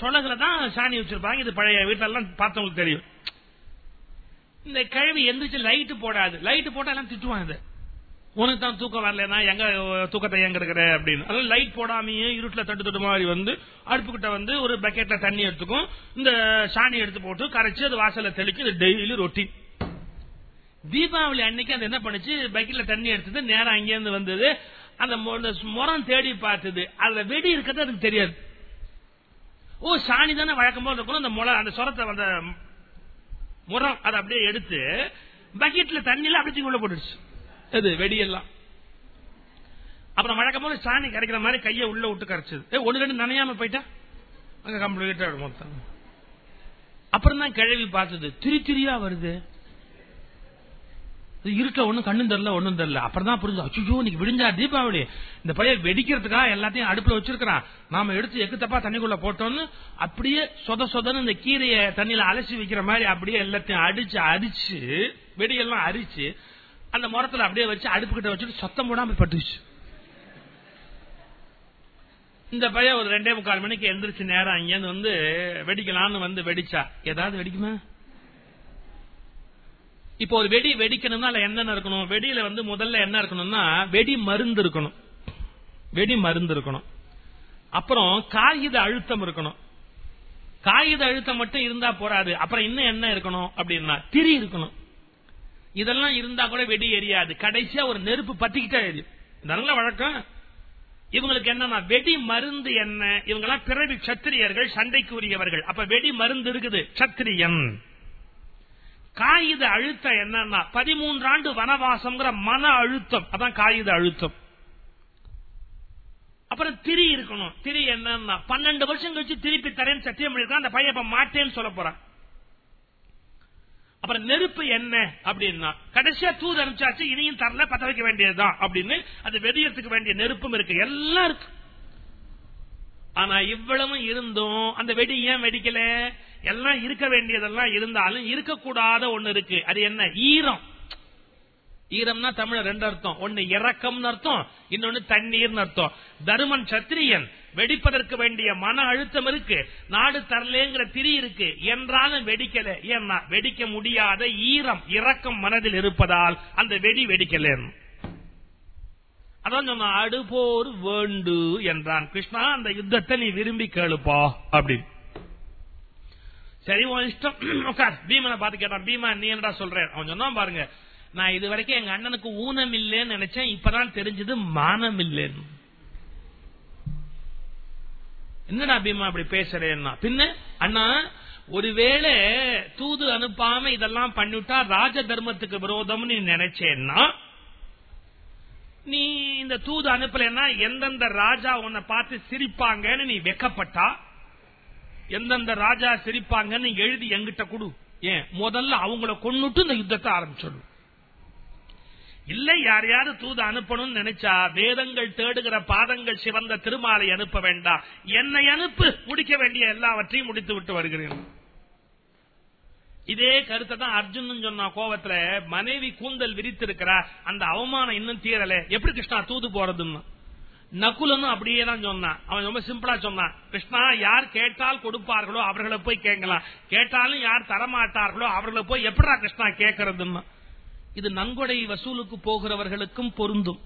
சொலகுல தான் சாணி வச்சிருப்பாங்க. இது பழைய வீட்டெல்லாம் பார்த்தவங்களுக்கு தெரியும். இந்த கழுவி எந்திரிச்சு லைட்டு போடாது. லைட்டு போட்டா எல்லாம் திட்டுவாங்க உனக்கு தான் தூக்கம் வரலன்னா எங்க தூக்கத்தை எங்க இருக்கிற அப்படின்னு. அதாவது லைட் போடாமையே இருட்டுல தட்டு தட்டு மாதிரி வந்து அடுப்பு கிட்ட வந்து ஒரு பக்கெட்ல தண்ணி எடுத்துக்கும். இந்த சாணி எடுத்து போட்டு கரைச்சு அது வாசல்ல தெளிக்கும். இது டெய்லி ரொட்டீன் தீபாவளி அன்னைக்கு அது என்ன பண்ணுச்சு? பக்கெட்ல தண்ணி எடுத்தது நேரம் அங்கேருந்து வந்தது. அந்த முரம் தேடி பார்த்தது. அதுல வெடி இருக்கிறது அதுக்கு தெரியாது. ஓ சாணி தானே வழக்கம் போது இருக்கணும். அந்த முளை அந்த சொரத்தை அந்த முரம் அதை அப்படியே எடுத்து பக்கெட்ல தண்ணியில அப்படியே உள்ள போட்டுருச்சு அது வெடியெல்லாம். அப்புறம் வழக்கம் போது சாணி கரைக்கிற மாதிரி கையை உள்ள விட்டு கரைச்சது. ஒன்று ரெண்டு நனையாம போயிட்டா? அங்க கம்ப்ளீட்டா மொத்தம். அப்புறம் தான் கிழவி பார்த்தது. திரி திரியா வருது. இருட்ட ஒண்ணும் கண்ணும் தெரியல ஒண்ணும் தெரியல. அப்புறம் தான் புரிஞ்சு அச்சுஜோ இன்னைக்கு விடிஞ்சா தீபாவளி. இந்த பையன் வெடிக்கிறதுக்காக எல்லாத்தையும் அடுப்புல வச்சிருக்கிறான். நாம எடுத்து எக்கு தப்பா தண்ணிக்குள்ள போட்டோம்னு அப்படியே சொத சொதன்னு இந்த கீரைய தண்ணியில அலசி வைக்கிற மாதிரி அப்படியே எல்லாத்தையும் அடிச்சு அரிச்சு வெடியெல்லாம் அரிச்சு அந்த முரத்துல அப்படியே வச்சு அடுப்பு கிட்ட வச்சுட்டு சத்தம் போடாம பட்டுச்சு இந்த பையன் ஒரு ரெண்டே முக்கால் மணிக்கு எந்திரிச்சு நேரம் அங்கேருந்து வந்து வெடிக்கலாம்னு வந்து வெடிச்சா. ஏதாவது வெடிக்குமா? இப்போ ஒரு வெடி வெடிக்கணும்னா அதுல என்னென்ன இருக்கணும் வெடியில வந்து முதல்ல என்ன இருக்கணும்னா வெடி மருந்து இருக்கணும். வெடி மருந்து இருக்கணும். அப்புறம் காகித அழுத்தம் இருக்கணும். காகித அழுத்தம் மட்டும் இருந்தா போறாது. அப்புறம் இன்னும் என்ன இருக்கணும் அப்படின்னா திரி இருக்கணும். இதெல்லாம் இருந்தா கூட வெடி எரியாது. கடைசியா ஒரு நெருப்பு பத்திக்கிட்டே எரியும். நல்ல வழக்கம். இவங்களுக்கு என்னன்னா வெடி மருந்து என்ன இவங்க எல்லாம் பிறவி சத்திரியர்கள் சண்டைக்கு உரியவர்கள் அப்ப வெடி மருந்து இருக்குது. சத்திரியன் காகித அழுத்தம் என்னன்னா பதிமூன்றாண்டு வனவாசம்ங்கிற மன அழுத்தம். அதான் காகித அழுத்தம். அப்புறம் திரி இருக்கணும். திரி என்னன்னா பன்னெண்டு வருஷம் கழிச்சு திருப்பி தரேன்னு சத்தியம் பண்ணிருக்கான் அந்த பையன் இப்ப மாட்டேன்னு சொல்ல போறான். அப்புறம் நெருப்பு என்ன அப்படின்னா கடைசியா தூது அனுப்பிச்சாச்சு இனியும் தரல பத்த வைக்க வேண்டியதுதான் அப்படின்னு அது வெடியத்துக்கு வேண்டிய நெருப்பும் இருக்கு. எல்லாம் இருக்கு. ஆனா இவ்வளவும் இருந்தும் அந்த வெடி ஏன் வெடிக்கல? எல்லாம் இருக்க வேண்டியதெல்லாம் இருந்தாலும் இருக்கக்கூடாத ஒண்ணு இருக்கு. அது என்ன? ஈரம். ஈரம்னா தமிழ ரெண்டு அர்த்தம். ஒன்னு இறக்கம்னு அர்த்தம் இன்னொன்னு தண்ணீர்னு அர்த்தம். தருமன் சத்திரியன் வெடிப்பதற்கு வேண்டிய மன அழுத்தம் இருக்கு. நாடு தரலேங்கிற திரி இருக்கு. என்றாலும் வெடிக்கல. ஏன்னா வெடிக்க முடியாத ஈரம் இறக்கம் மனதில் இருப்பதால் அந்த வெடி வெடிக்கல அதான் சொன்ன அடுபோர் வேண்டு என்றான். கிருஷ்ணா அந்த யுத்தத்தை நீ விரும்பி கேளுப்பா அப்படின்னு. சரி உன் இஷ்டம். உட்கார். பீமனை பார்த்து கேட்டான். பீமா நீ என்னடா சொல்றேன் அவன் சொன்னான் பாருங்க நான் இது வரைக்கும் எங்க அண்ணனுக்கு ஊனம் இல்லைன்னு நினைச்சேன். இப்பதான் தெரிஞ்சது மானம் இல்லைன்னு என்னடா பீமா அப்படி பேசுறேன்னா? பின்ன அண்ணா ஒருவேளை தூது அனுப்பாம இதெல்லாம் பண்ணிவிட்டா ராஜ தர்மத்துக்கு விரோதம் நீ நினைச்சேன்னா நீ இந்த தூது அனுப்பலன்னா எந்தெந்த ராஜா உன்னை பார்த்து சிரிப்பாங்கன்னு நீ வெக்கப்பட்டா? எந்தெந்த ராஜா சிரிப்பாங்கன்னு எழுதி எங்கிட்ட கொடு. ஏன்? முதல்ல அவங்கள கொண்டுட்டு இந்த யுத்தத்தை ஆரம்பிச்சிடும் இல்ல யாரையாவது தூது அனுப்பணும்னு நினைச்சா வேதங்கள் தேடுகிற பாதங்கள் சிவந்த திருமாலை அனுப்ப வேண்டாம். என்னை அனுப்பு முடிக்க வேண்டிய எல்லாவற்றையும் முடித்து விட்டு வருகிறேன். இதே கருத்தை தான் அர்ஜுன் சொன்னா கோவத்துல மனைவி கூந்தல் விரித்திருக்கிறா அந்த அவமானம் இன்னும் தீரல. எப்படி கிருஷ்ணா தூது போறதுன்னு? நகுலனும் அப்படியே தான் சொன்னான். அவன் ரொம்ப சிம்பிளா சொன்னான். கிருஷ்ணா யார் கேட்டால் கொடுப்பார்களோ அவர்களை போய் கேட்கலாம். கேட்டாலும் யார் தரமாட்டார்களோ அவர்களை போய் எப்படா கிருஷ்ணா கேட்கறதுன்னு? இது நன்கொடை வசூலுக்கு போகிறவர்களுக்கும் பொருந்தும்.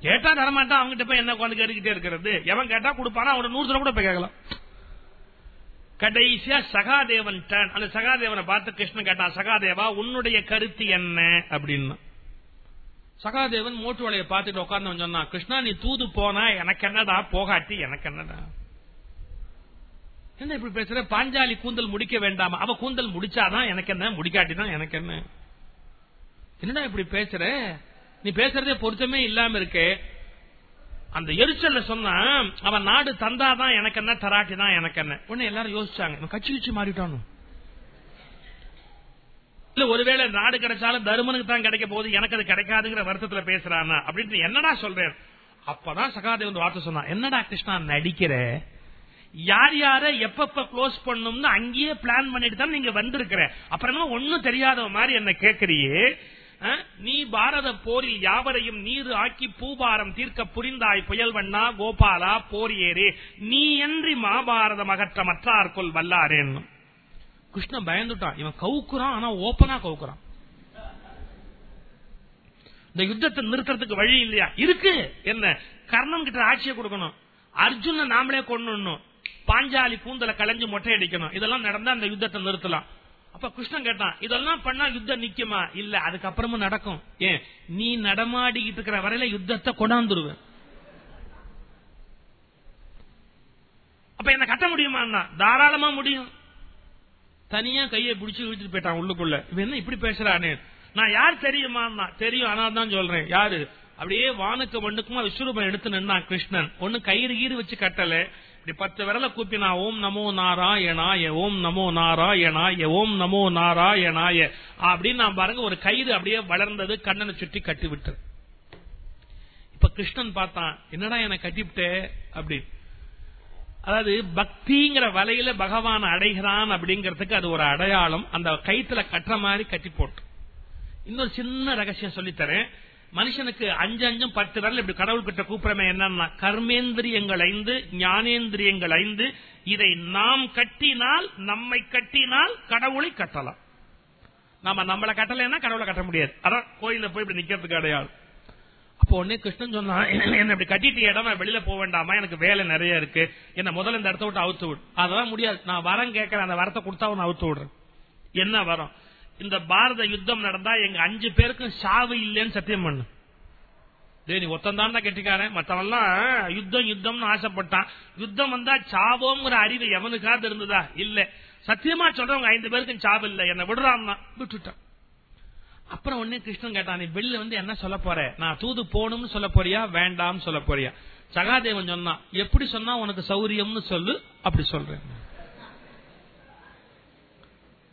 கேட்டா தரமாட்டான் அவங்ககிட்ட போய் என்ன குழந்தை கேட்டுக்கிட்டே இருக்கிறது? எவன் கேட்டா கொடுப்பானா அவனோட நூறு கூட போய் கேட்கலாம். கடைசியா சகாதேவன் அந்த சகாதேவனை பார்த்து கிருஷ்ணன் கேட்டான் சகாதேவா உன்னுடைய கருத்து என்ன? அப்படின்னு. சகாதேவன் மோட்டு வலையை பார்த்துட்டு உட்கார்ந்து சொன்னான் கிருஷ்ணா நீ தூது போனா எனக்கு என்னடா? போகாட்டி எனக்கு என்னடா? என்ன இப்படி பேசுற? பாஞ்சாலி கூந்தல் முடிக்க வேண்டாமா? அவ கூந்தல் முடிச்சாதான் எனக்கு என்ன? முடிக்காட்டி தான் எனக்கு என்ன? என்னடா இப்படி பேசுற? நீ பேசுறதே பொருத்தமே இல்லாம இருக்கு. அந்த எரிச்சல்ல சொன்னா அவன் நாடு தந்தாதான் எனக்கு என்ன தராட்டி தான் எனக்கு என்ன? உடனே எல்லாரும் யோசிச்சாங்க கட்சி கட்சி மாறிட்டானு? ஒருவேளை நாடு கிடைச்சாலும் தருமனுக்கு தான் கிடைக்க போகுது எனக்கு அது கிடைக்காதுங்கிற வருத்தத்துல பேசுறான் அப்படின்னு என்னடா சொல்றேன்? அப்பதான் சகாதேவன் வார்த்தை சொன்னான். என்னடா கிருஷ்ணா நடிக்கிற? யார் யார எப்பப்ப க்ளோஸ் பண்ணும்னு அங்கேயே பிளான் பண்ணிட்டு தான் நீங்க வந்திருக்கிற? அப்புறமா ஒன்னும் தெரியாத மாதிரி என்ன கேட்கறியே நீ பாரத போரில் யாவரையும் நீர் ஆக்கி பூபாரம் தீர்க்க புரிந்தாய் புயல்வண்ணா கோபாலா போர் நீ என்றி மாபாரதம் அகற்ற மற்றார்கொள் வல்லாரேன்னு கிருஷ்ணன் பயந்துட்டான். இவன் கவுக்குறான் ஆனா ஓப்பனா கவுக்குறான். இந்த யுத்தத்தை நிறுத்துறதுக்கு வழி இல்லையா? இருக்கு. என்ன? கர்ணன் கிட்ட ஆட்சியை கொடுக்கணும். அர்ஜுன நாமளே கொண்டு பாஞ்சாலி கூந்தல களைஞ்சு மொட்டை அடிக்கணும். இதெல்லாம் நடந்தா அந்த யுத்தத்தை நிறுத்தலாம். அப்ப கிருஷ்ணன் கேட்டான் இதெல்லாம் பண்ணா யுத்தம் நிக்குமா? இல்ல அதுக்கப்புறமும் நடக்கும். ஏன்? நீ நடமாடிக்கிட்டு இருக்கிற வரையில யுத்தத்தை கொண்டாந்துருவேன். அப்ப என்ன கட்ட முடியுமா தாராளமா முடியும். தனியா கையை பிடிச்சு இழுத்துட்டு போயிட்டான் உள்ளுக்குள்ள. இவன் என்ன இப்படி பேசுறானே? நான் யார் தெரியுமா? தெரியும் ஆனா தான் சொல்றேன். யாரு? அப்படியே வானுக்கு மண்ணுக்குமா விஸ்வரூபம் எடுத்து நின்னான் கிருஷ்ணன். ஒன்னு கயிறு கீறு வச்சு கட்டல. இப்படி பத்து விரல கூப்பினா ஓம் நமோ நாராயணாய ஓம் நமோ நாராயணாய ஓம் நமோ நாராயணாய. அப்படின்னு நான் பாருங்க ஒரு கயிறு அப்படியே வளர்ந்தது கண்ணனை சுற்றி கட்டி விட்டு இப்ப கிருஷ்ணன் பார்த்தான் என்னடா என்னை கட்டிவிட்டே? அப்படின்னு. அதாவது பக்திங்கிற வலையில பகவான் அடைகிறான் அப்படிங்கறதுக்கு அது ஒரு அடையாளம். அந்த கயிற்றுல கட்டுற மாதிரி கட்டி போட்டு. இன்னொரு சின்ன ரகசியம் சொல்லித்தரேன். மனுஷனுக்கு அஞ்சு அஞ்சும் பத்து வரல இப்படி கடவுள் கிட்ட கூப்பிடமே என்னன்னா கர்மேந்திரியங்கள் ஐந்து ஞானேந்திரியங்கள் ஐந்து இதை நாம் கட்டினால் நம்மை கட்டினால் கடவுளை கட்டலாம். நம்ம நம்மளை கட்டலைன்னா கடவுளை கட்ட முடியாது. அதான் கோயில போய் இப்படி நிக்கிறதுக்கு அடையாளம். அப்போ உடனே கிருஷ்ணன் சொன்னா என்ன இப்படி கட்டிட்டு இடம்? நான் வெளியில போக வேண்டாமா? எனக்கு வேலை நிறைய இருக்கு. என்ன முதல்ல இந்த இடத்த விட்டு அவுத்து விடு. அதெல்லாம் முடியாது. நான் வரம் கேட்கறேன். அந்த வரத்தை கொடுத்தா உன்னை அவுத்து விடுறேன். என்ன வரம்? இந்த பாரத யுத்தம் நடந்தா எங்க அஞ்சு பேருக்கும் சாவு இல்லைன்னு சத்தியம் பண்ணு. நீ ஒத்தந்தான் தான் கெட்டிக்காரன். மற்றவெல்லாம் யுத்தம் யுத்தம்னு ஆசைப்பட்டான். யுத்தம் வந்தா சாவோங்கிற அறிவு எவனுக்காவது இருந்ததா? இல்ல. சத்தியமா சொல்றவங்க ஐந்து பேருக்கும் சாவு இல்ல. என்ன விடுறான்னா? விட்டுட்டான். அப்புறம் ஒண்ணு கிருஷ்ணன் கேட்டான் நீ வெளில வந்து என்ன சொல்ல போற? நான் தூது போகணும்னு சொல்ல போறியா? வேண்டாம் சொல்ல போறியா? சகாதேவன் சொன்னான் எப்படி சொன்னா உனக்கு சௌரியம்னு சொல்லு. அப்படி சொல்றேன்.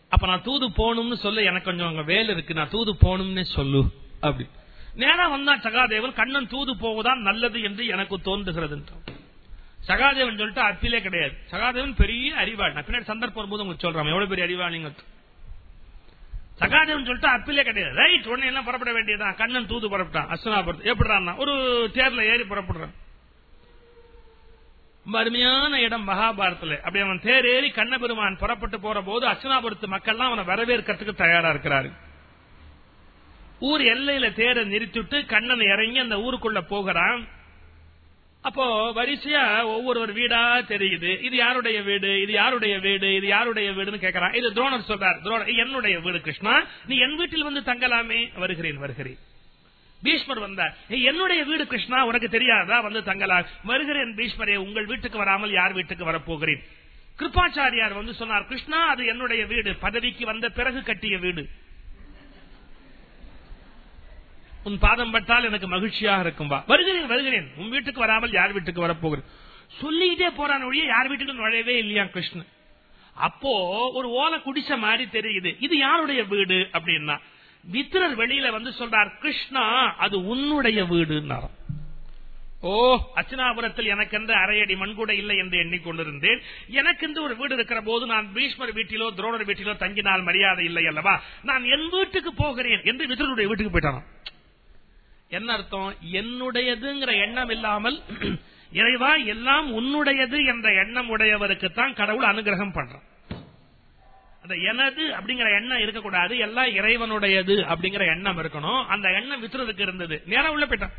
அப்ப நான் தூது போகணும்னு சொல்லு எனக்கு கொஞ்சம் அங்க வேலை இருக்கு நான் தூது போகணும்னு சொல்லு. அப்படி. நேரா வந்தான் சகாதேவன் கண்ணன் தூது போவதான் நல்லது என்று எனக்கு தோன்றுகிறது சகாதேவன் சொல்லிட்டு அப்பிலே கிடையாது. சகாதேவன் பெரிய அறிவாள். நான் பின்னாடி சந்தர்ப்பம் வரும்போது உங்களுக்கு சொல்றேன் எவ்வளவு பெரிய அறிவாளிங்க? சகாதேவன் சொல்லிட்டு அப்பிலே கிடையாது. ரைட் உடனே என்ன புறப்பட வேண்டியதான் கண்ணன் தூது புறப்பட்டான். அஸ்வனாபுரத்து எப்படிறான் ஒரு தேர்ல ஏறி புறப்படுறான். அருமையான இடம் மகாபாரத்தில். அப்படி அவன் தேர் ஏறி கண்ணபெருமான் புறப்பட்டு போற போது அச்சனாபுரத்து மக்கள்லாம் அவனை வரவேற்கிறதுக்கு தயாரா இருக்கிறாரு. ஊர் எல்லையில தேரை நிறுத்திட்டு கண்ணன் இறங்கி அந்த ஊருக்குள்ள போகிறான். அப்போ வரிசையா ஒவ்வொரு வீடா தெரியுது. இது யாருடைய வீடு? இது யாருடைய வீடு? இது யாருடைய வீடுன்னு கேட்கறான் இது துரோணர் சொல்றார். துரோணர் என்னுடைய வீடு கிருஷ்ணா நீ என் வீட்டில் வந்து தங்கலாமே. வருகிறேன் வருகிறேன். பீஷ்மர் வந்தார். என்னுடைய வீடு கிருஷ்ணா உனக்கு தெரியாதா? வந்து தங்கலாம். வருகிறேன் பீஷ்மரே உங்கள் வீட்டுக்கு வராமல் யார் வீட்டுக்கு வரப்போகிறேன்? கிருப்பாச்சாரியார் வந்து சொன்னார் கிருஷ்ணா அது என்னுடைய வீடு. பதவிக்கு வந்த பிறகு கட்டிய வீடு. உன் பாதம் பட்டால் எனக்கு மகிழ்ச்சியாக இருக்கும். வா. வருகிறேன் வருகிறேன். உன் வீட்டுக்கு வராமல் யார் வீட்டுக்கு வரப்போகிறேன் சொல்லிக்கிட்டே போறான் ஒழிய யார் வீட்டுக்கு நுழையவே இல்லையா கிருஷ்ணன்? அப்போ ஒரு ஓலை குடிச்ச மாதிரி தெரியுது. இது யாருடைய வீடு அப்படின்னா? மித்திரர் வெளியில வந்து சொல்றார் கிருஷ்ணா அது உன்னுடைய வீடுன்னாராம். ஓ அச்சனாபுரத்தில் எனக்கென்று அரையடி மண்கூட இல்லை என்று எண்ணிக்கொண்டிருந்தேன். எனக்கென்று ஒரு வீடு இருக்கிற போது நான் பீஷ்மர் வீட்டிலோ துரோணர் வீட்டிலோ தங்கினால் மரியாதை இல்லை அல்லவா? நான் என் வீட்டுக்கு போகிறேன் என்று மித்திரனுடைய வீட்டுக்கு போயிட்டான் என்ன அர்த்தம்? என்னுடையதுங்கிற எண்ணம் இல்லாமல் இறைவா எல்லாம் உன்னுடையது என்ற எண்ணம் உடையவருக்கு தான் கடவுள் அனுகிரகம் பண்றான். அந்த எனது அப்படிங்கிற எண்ணம் இருக்கக்கூடாது எல்லாம் இறைவனுடையது அப்படிங்கிற எண்ணம் இருக்கணும். அந்த எண்ணம் வித்துறதுக்கு இருந்தது. நேரம் உள்ள போயிட்டான்.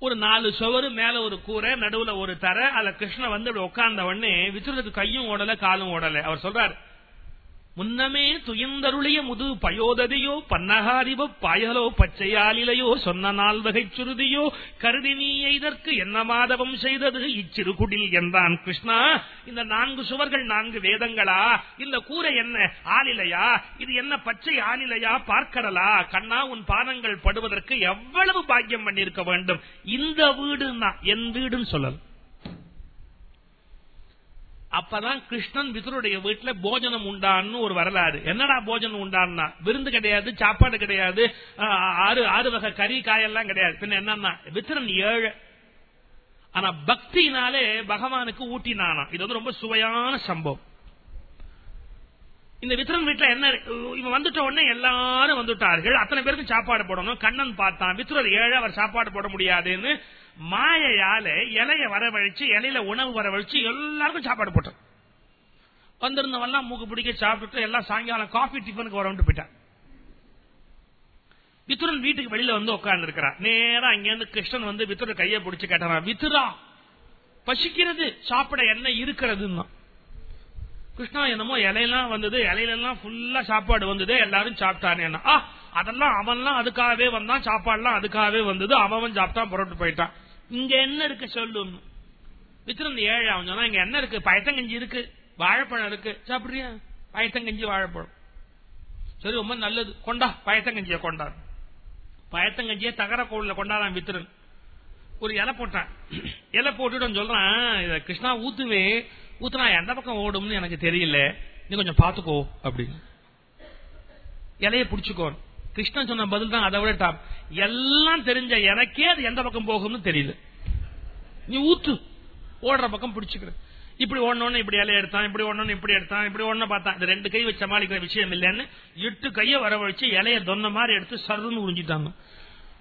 ஒரு நாலு சுவரு மேல ஒரு கூரை நடுவுல ஒரு தர அதுல கிருஷ்ண வந்து உட்கார்ந்த உடனே வித்துறதுக்கு கையும் ஓடல காலும் ஓடல. அவர் சொல்றாரு முன்னமே துயந்தருளிய முது பயோததையோ பன்னகாரிவ பாயலோ பச்சையாலிலையோ சொன்ன நாள் வகை சுருதியோ கருதி நீ இதற்கு என்ன மாதவம் செய்தது? இச்சிறு குடில் என்றான் கிருஷ்ணா. இந்த நான்கு சுவர்கள் நான்கு வேதங்களா? இந்த கூரை என்ன? ஆளிலையா இது என்ன பச்சை ஆளிலையா பார்க்கடலா? கண்ணா உன் பாதங்கள் படுவதற்கு எவ்வளவு பாக்கியம் பண்ணிருக்க வேண்டும்? இந்த வீடு என் வீடுன்னு சொல்லலாம் அப்பதான் கிருஷ்ணன் விதுருடைய வீட்டுல போஜனம் உண்டான்னு ஒரு வரலாறு. என்னடா போஜனம் உண்டான்னா? விருந்து கிடையாது சாப்பாடு கிடையாது ஆறு ஆறு வகை கறி காயெல்லாம் கிடையாது. பின்ன என்னன்னா வித்திரன் ஏழு. ஆனா பக்தினாலே பகவானுக்கு ஊட்டினானா இது வந்து ரொம்ப சுவையான சம்பவம். இந்த வித்திரன் வீட்டுல என்ன இவன் வந்துட்ட உடனே எல்லாரும் வந்துட்டார்கள். அத்தனை பேருக்கு சாப்பாடு போடணும். கண்ணன் பார்த்தான். வித்ரர் ஏழு அவர் சாப்பாடு போட முடியாதுன்னு மாயையால இலைய வரவழைச்சு இலையில உணவு வரவழைச்சு எல்லாருக்கும் சாப்பாடு போட்டான் வந்திருந்தவெல்லாம் மூக்கு பிடிக்க சாப்பிட்டு எல்லாம் சாயங்காலம் காஃபி டிஃபனுக்கு வரவன்ட்டு போயிட்டான். வித்துரன் வீட்டுக்கு வெளியில வந்து உட்கார்ந்து இருக்கிறான் நேரம் அங்கிருந்து கிருஷ்ணன் வந்து வித்துர கையை பிடிச்சு கேட்டான் வித்துரா பசிக்கிறது சாப்பிட என்ன இருக்கிறதுன்னா? கிருஷ்ணா என்னமோ இலையெல்லாம் வந்தது இலையிலாம் ஃபுல்லா சாப்பாடு வந்தது எல்லாரும் சாப்பிட்டானே அதெல்லாம் அவன்லாம் அதுக்காகவே வந்தான் சாப்பாடுலாம் அதுக்காகவே வந்தது அவன் சாப்பிட்டான் புறட்டு போயிட்டான். இங்க என்ன இருக்கு சொல்லு வித்திரன் ஏழு அவன் சொன்னா இங்க என்ன இருக்கு? பயத்தங்கஞ்சி இருக்கு வாழைப்பழம் இருக்கு. சாப்பிடுறியா? பயத்தங்கஞ்சி வாழைப்பழம். சரி ரொம்ப நல்லது. கொண்டா பயத்தங்கஞ்சிய கொண்டா. பயத்தங்கஞ்சிய தகர கோவில கொண்டாதான் வித்திரன் ஒரு இலை போட்டான். இலை போட்டுட்டு சொல்றான் கிருஷ்ணா ஊத்துவே. ஊத்துனா எந்த பக்கம் ஓடும்னு எனக்கு தெரியல. நீ கொஞ்சம் பாத்துக்கோ அப்படின்னு. இலைய புடிச்சுக்கோ. கிருஷ்ணன் சொன்ன பதில் தான் அதை விட டாப் எல்லாம் தெரிஞ்ச எனக்கே அது எந்த பக்கம் போகும்னு தெரியல. நீ ஊத்து. ஓடுற பக்கம் பிடிச்சுக்கிற இப்படி ஒண்ணு இப்படி இலைய எடுத்தான் இப்படி ஒண்ணு இப்படி எடுத்தான் இப்படி ஒண்ணு பார்த்தான். இந்த ரெண்டு கை வச்சு சமாளிக்கிற விஷயம் இல்லைன்னு எட்டு கைய வரவழைச்சு இலைய தொன்ன மாதிரி எடுத்து சருன்னு உறிஞ்சிட்டாங்க.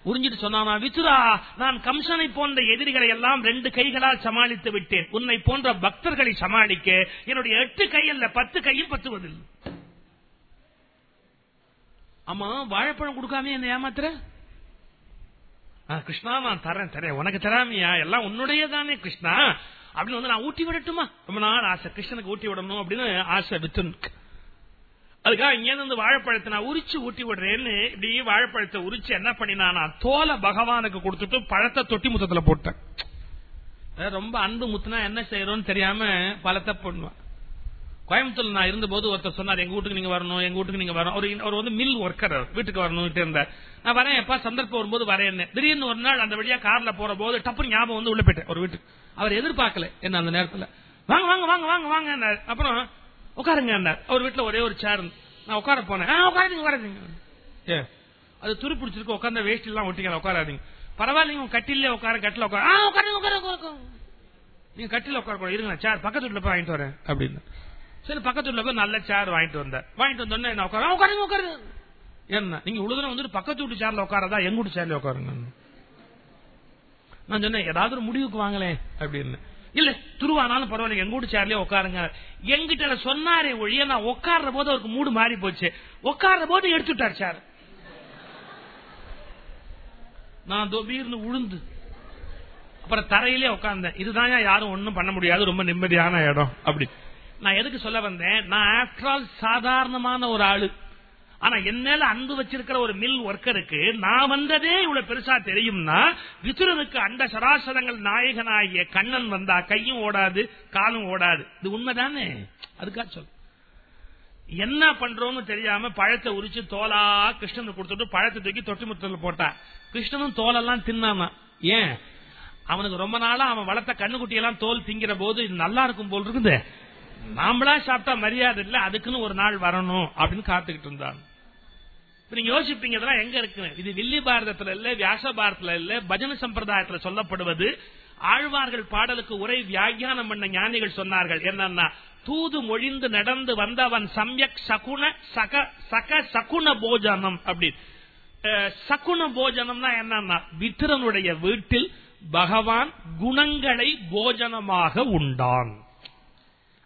உறிஞ்சிட்டு சொன்னா வித்துரா நான் கம்சனை போன்ற எதிரிகளை எல்லாம் ரெண்டு கைகளால் சமாளித்து விட்டேன். உன்னை போன்ற பக்தர்களை சமாளிக்க என்னுடைய எட்டு கையல்ல பத்து கையும் பத்துவதில்லை. ஆமா வாழைப்பழம் கொடுக்காம என்ன ஏமாத்துற? கிருஷ்ணா நான் தரேன் தரேன் உனக்கு தராமியா? எல்லாம் உன்னுடைய தானே கிருஷ்ணா? அப்படின்னு வந்து நான் ஊட்டி விடட்டுமா? ரொம்ப நாள் ஆசை. கிருஷ்ணனுக்கு ஊட்டி விடணும் அப்படின்னு ஆசை வித்துனுக்கு. அதுக்காக இங்கேருந்து வாழைப்பழத்தை நான் உரிச்சு ஊட்டி விடுறேன்னு இப்படி வாழைப்பழத்தை உரிச்சு என்ன பண்ணினா நான் தோலை பகவானுக்கு கொடுத்துட்டு பழத்தை தொட்டி முத்தத்துல போட்டேன். ரொம்ப அன்பு முத்துனா என்ன செய்யறோம்னு தெரியாம பழத்தை பண்ணுவேன் கோயம்புத்தூர்ல நான் இருந்தபோது ஒருத்தர் சொன்னார் எங்க வீட்டுக்கு நீங்க வரணும் எங்க வீட்டுக்கு நீங்க வரணும். அவர் அவர் வந்து மில் ஒர்க்கர் வீட்டுக்கு வரணும் இருந்தார். நான் வரேன் எப்பா சந்தர்ப்பம் வரும்போது வரேன் திடீர்னு ஒரு நாள் அந்த வழியா கார்ல போற போது டப்பு ஞாபகம் வந்து உள்ள போயிட்டேன் ஒரு வீட்டுக்கு. அவர் எதிர்பார்க்கல என்ன அந்த நேரத்துல. வாங்க வாங்க வாங்க வாங்க வாங்க அப்புறம் உட்காருங்க அவர் வீட்டுல ஒரே ஒரு சேர் நான் உட்கார போனேன். உட்காருங்க உட்காருங்க ஏ அது துரு பிடிச்சிருக்கு உட்கார்ந்த வேஸ்ட் எல்லாம் ஒட்டிக்கல உட்காராதீங்க. பரவாயில்லைங்க கட்டிலே உட்கார கட்டில உட்கார. உட்காருங்க உட்கார நீங்க கட்டில உட்கார இருங்க சேர் பக்கத்து வீட்டுல போய் வாங்கிட்டு வரேன். அப்படின்னு. சரி பக்கத்து போய் நல்ல சேர் வாங்கிட்டு வந்தேன் வாங்கிட்டு வந்தோடனே என்ன உட்கார? உட்காருங்க உட்காருங்க. என்ன? நீங்க உழுதுன வந்துட்டு பக்கத்து வீட்டு சேர்ல உட்காரதா? எங்க வீட்டு சேர்ல உட்காருங்க. நான் சொன்னேன் ஏதாவது ஒரு முடிவுக்கு வாங்களேன் அப்படின்னு. இல்ல துருவானாலும் பரவாயில்ல எங்க வீட்டு சேர்லயே உட்காருங்க. எங்கிட்ட சொன்னாரே ஒழிய நான் உட்கார்ற போது அவருக்கு மூடு மாறி போச்சு. உட்கார்ற போது எடுத்துட்டார் சார் நான் தொபீர்னு உழுந்து அப்புறம் தரையிலே உட்கார்ந்தேன். இதுதான் யாரும் ஒன்னும் பண்ண முடியாது ரொம்ப நிம்மதியான இடம் அப்படி. நான் எதுக்கு சொல்ல வந்தேன்? நான் ஆஃப்டர் சாதாரணமான ஒரு ஆளு. ஆனா என்னால அன்பு வச்சிருக்கிற ஒரு மில் ஒர்க்கருக்கு நான் வந்ததே இவ்வளவு பெருசா தெரியும்னா விசுரனுக்கு அண்ட சராசரங்கள் நாயகனாகிய கண்ணன் வந்தா கையும் ஓடாது காலும் ஓடாது. இது உண்மைதானே? அதுக்காக சொல். என்ன பண்றோம்னு தெரியாம பழத்தை உரிச்சு தோலா கிருஷ்ணனுக்கு கொடுத்துட்டு பழத்தை தூக்கி தொட்டு முத்தல போட்டா. கிருஷ்ணனும் தோலெல்லாம் தின்னாமா. ஏன்? அவனுக்கு ரொம்ப நாளா அவன் வளர்த்த கண்ணுக்குட்டியெல்லாம் தோல் திங்கிற போது இது நல்லா இருக்கும் போல் இருக்குது. நாமளா சாப்பிட்டா மரியாதை இல்ல அதுக்குன்னு ஒரு நாள் வரணும் அப்படின்னு காத்துக்கிட்டு இருந்தான் நீங்க யோசிப்பீங்க இதெல்லாம் எங்க இருக்கு இது வில்லி பாரதத்துல இல்ல வியாச பாரதத்துல இல்ல பஜன சம்பிரதாயத்துல சொல்லப்படுவது ஆழ்வார்கள் பாடலுக்கு உரை வியாக்கியானம் பண்ண ஞானிகள் சொன்னார்கள். என்னன்னா தூது மொழிந்து நடந்து வந்தவன் சமயக் சகுண சக சக சகுண போஜனம் அப்படின்னு. சகுண போஜனம்னா என்னன்னா வித்திரனுடைய வீட்டில் பகவான் குணங்களை போஜனமாக உண்டான்.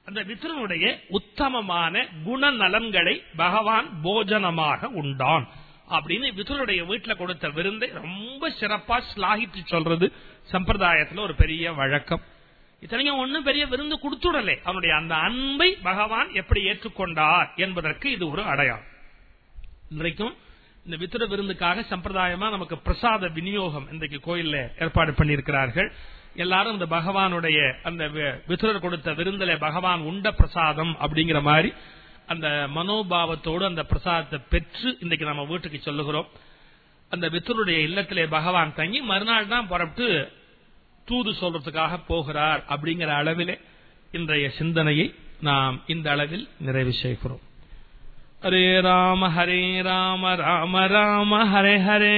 அந்த வித்திரனுடைய உத்தமமான குணநலன்களை பகவான் போஜனமாக உண்டான். அப்படின்னு விதுருடைய வீட்டுல கொடுத்த விருந்தை ரொம்ப சிறப்பா ஸ்லாகித்து சொல்றது சம்பிரதாயத்துல ஒரு பெரிய வழக்கம். இத்தனைக்கும் ஒன்னும் பெரிய விருந்து கொடுத்துடலே. அவனுடைய அந்த அன்பை பகவான் எப்படி ஏற்றுக்கொண்டார் என்பதற்கு இது ஒரு அடையாளம். இன்றைக்கும் இந்த வித்திர விருந்துக்காக சம்பிரதாயமா நமக்கு பிரசாத விநியோகம் இன்றைக்கு கோயில்ல ஏற்பாடு பண்ணியிருக்கிறார்கள். எல்லாரும் இந்த பகவானுடைய அந்த வித்துரர் கொடுத்த விருந்தல பகவான் உண்ட பிரசாதம் அப்படிங்கிற மாதிரி அந்த மனோபாவத்தோடு அந்த பிரசாதத்தை பெற்று இன்னைக்கு நம்ம வீட்டுக்கு சொல்லுகிறோம். அந்த வித்தருடைய இல்லத்திலே பகவான் தங்கி மறுநாள் தான் புறப்பட்டு தூது சொல்றதுக்காக போகிறார் அப்படிங்கிற அளவிலே இன்றைய சிந்தனையை நாம் இந்த அளவில் நிறைவு செய்கிறோம். ஹரே ராம ஹரே ராம ராம ராம ஹரே ஹரே.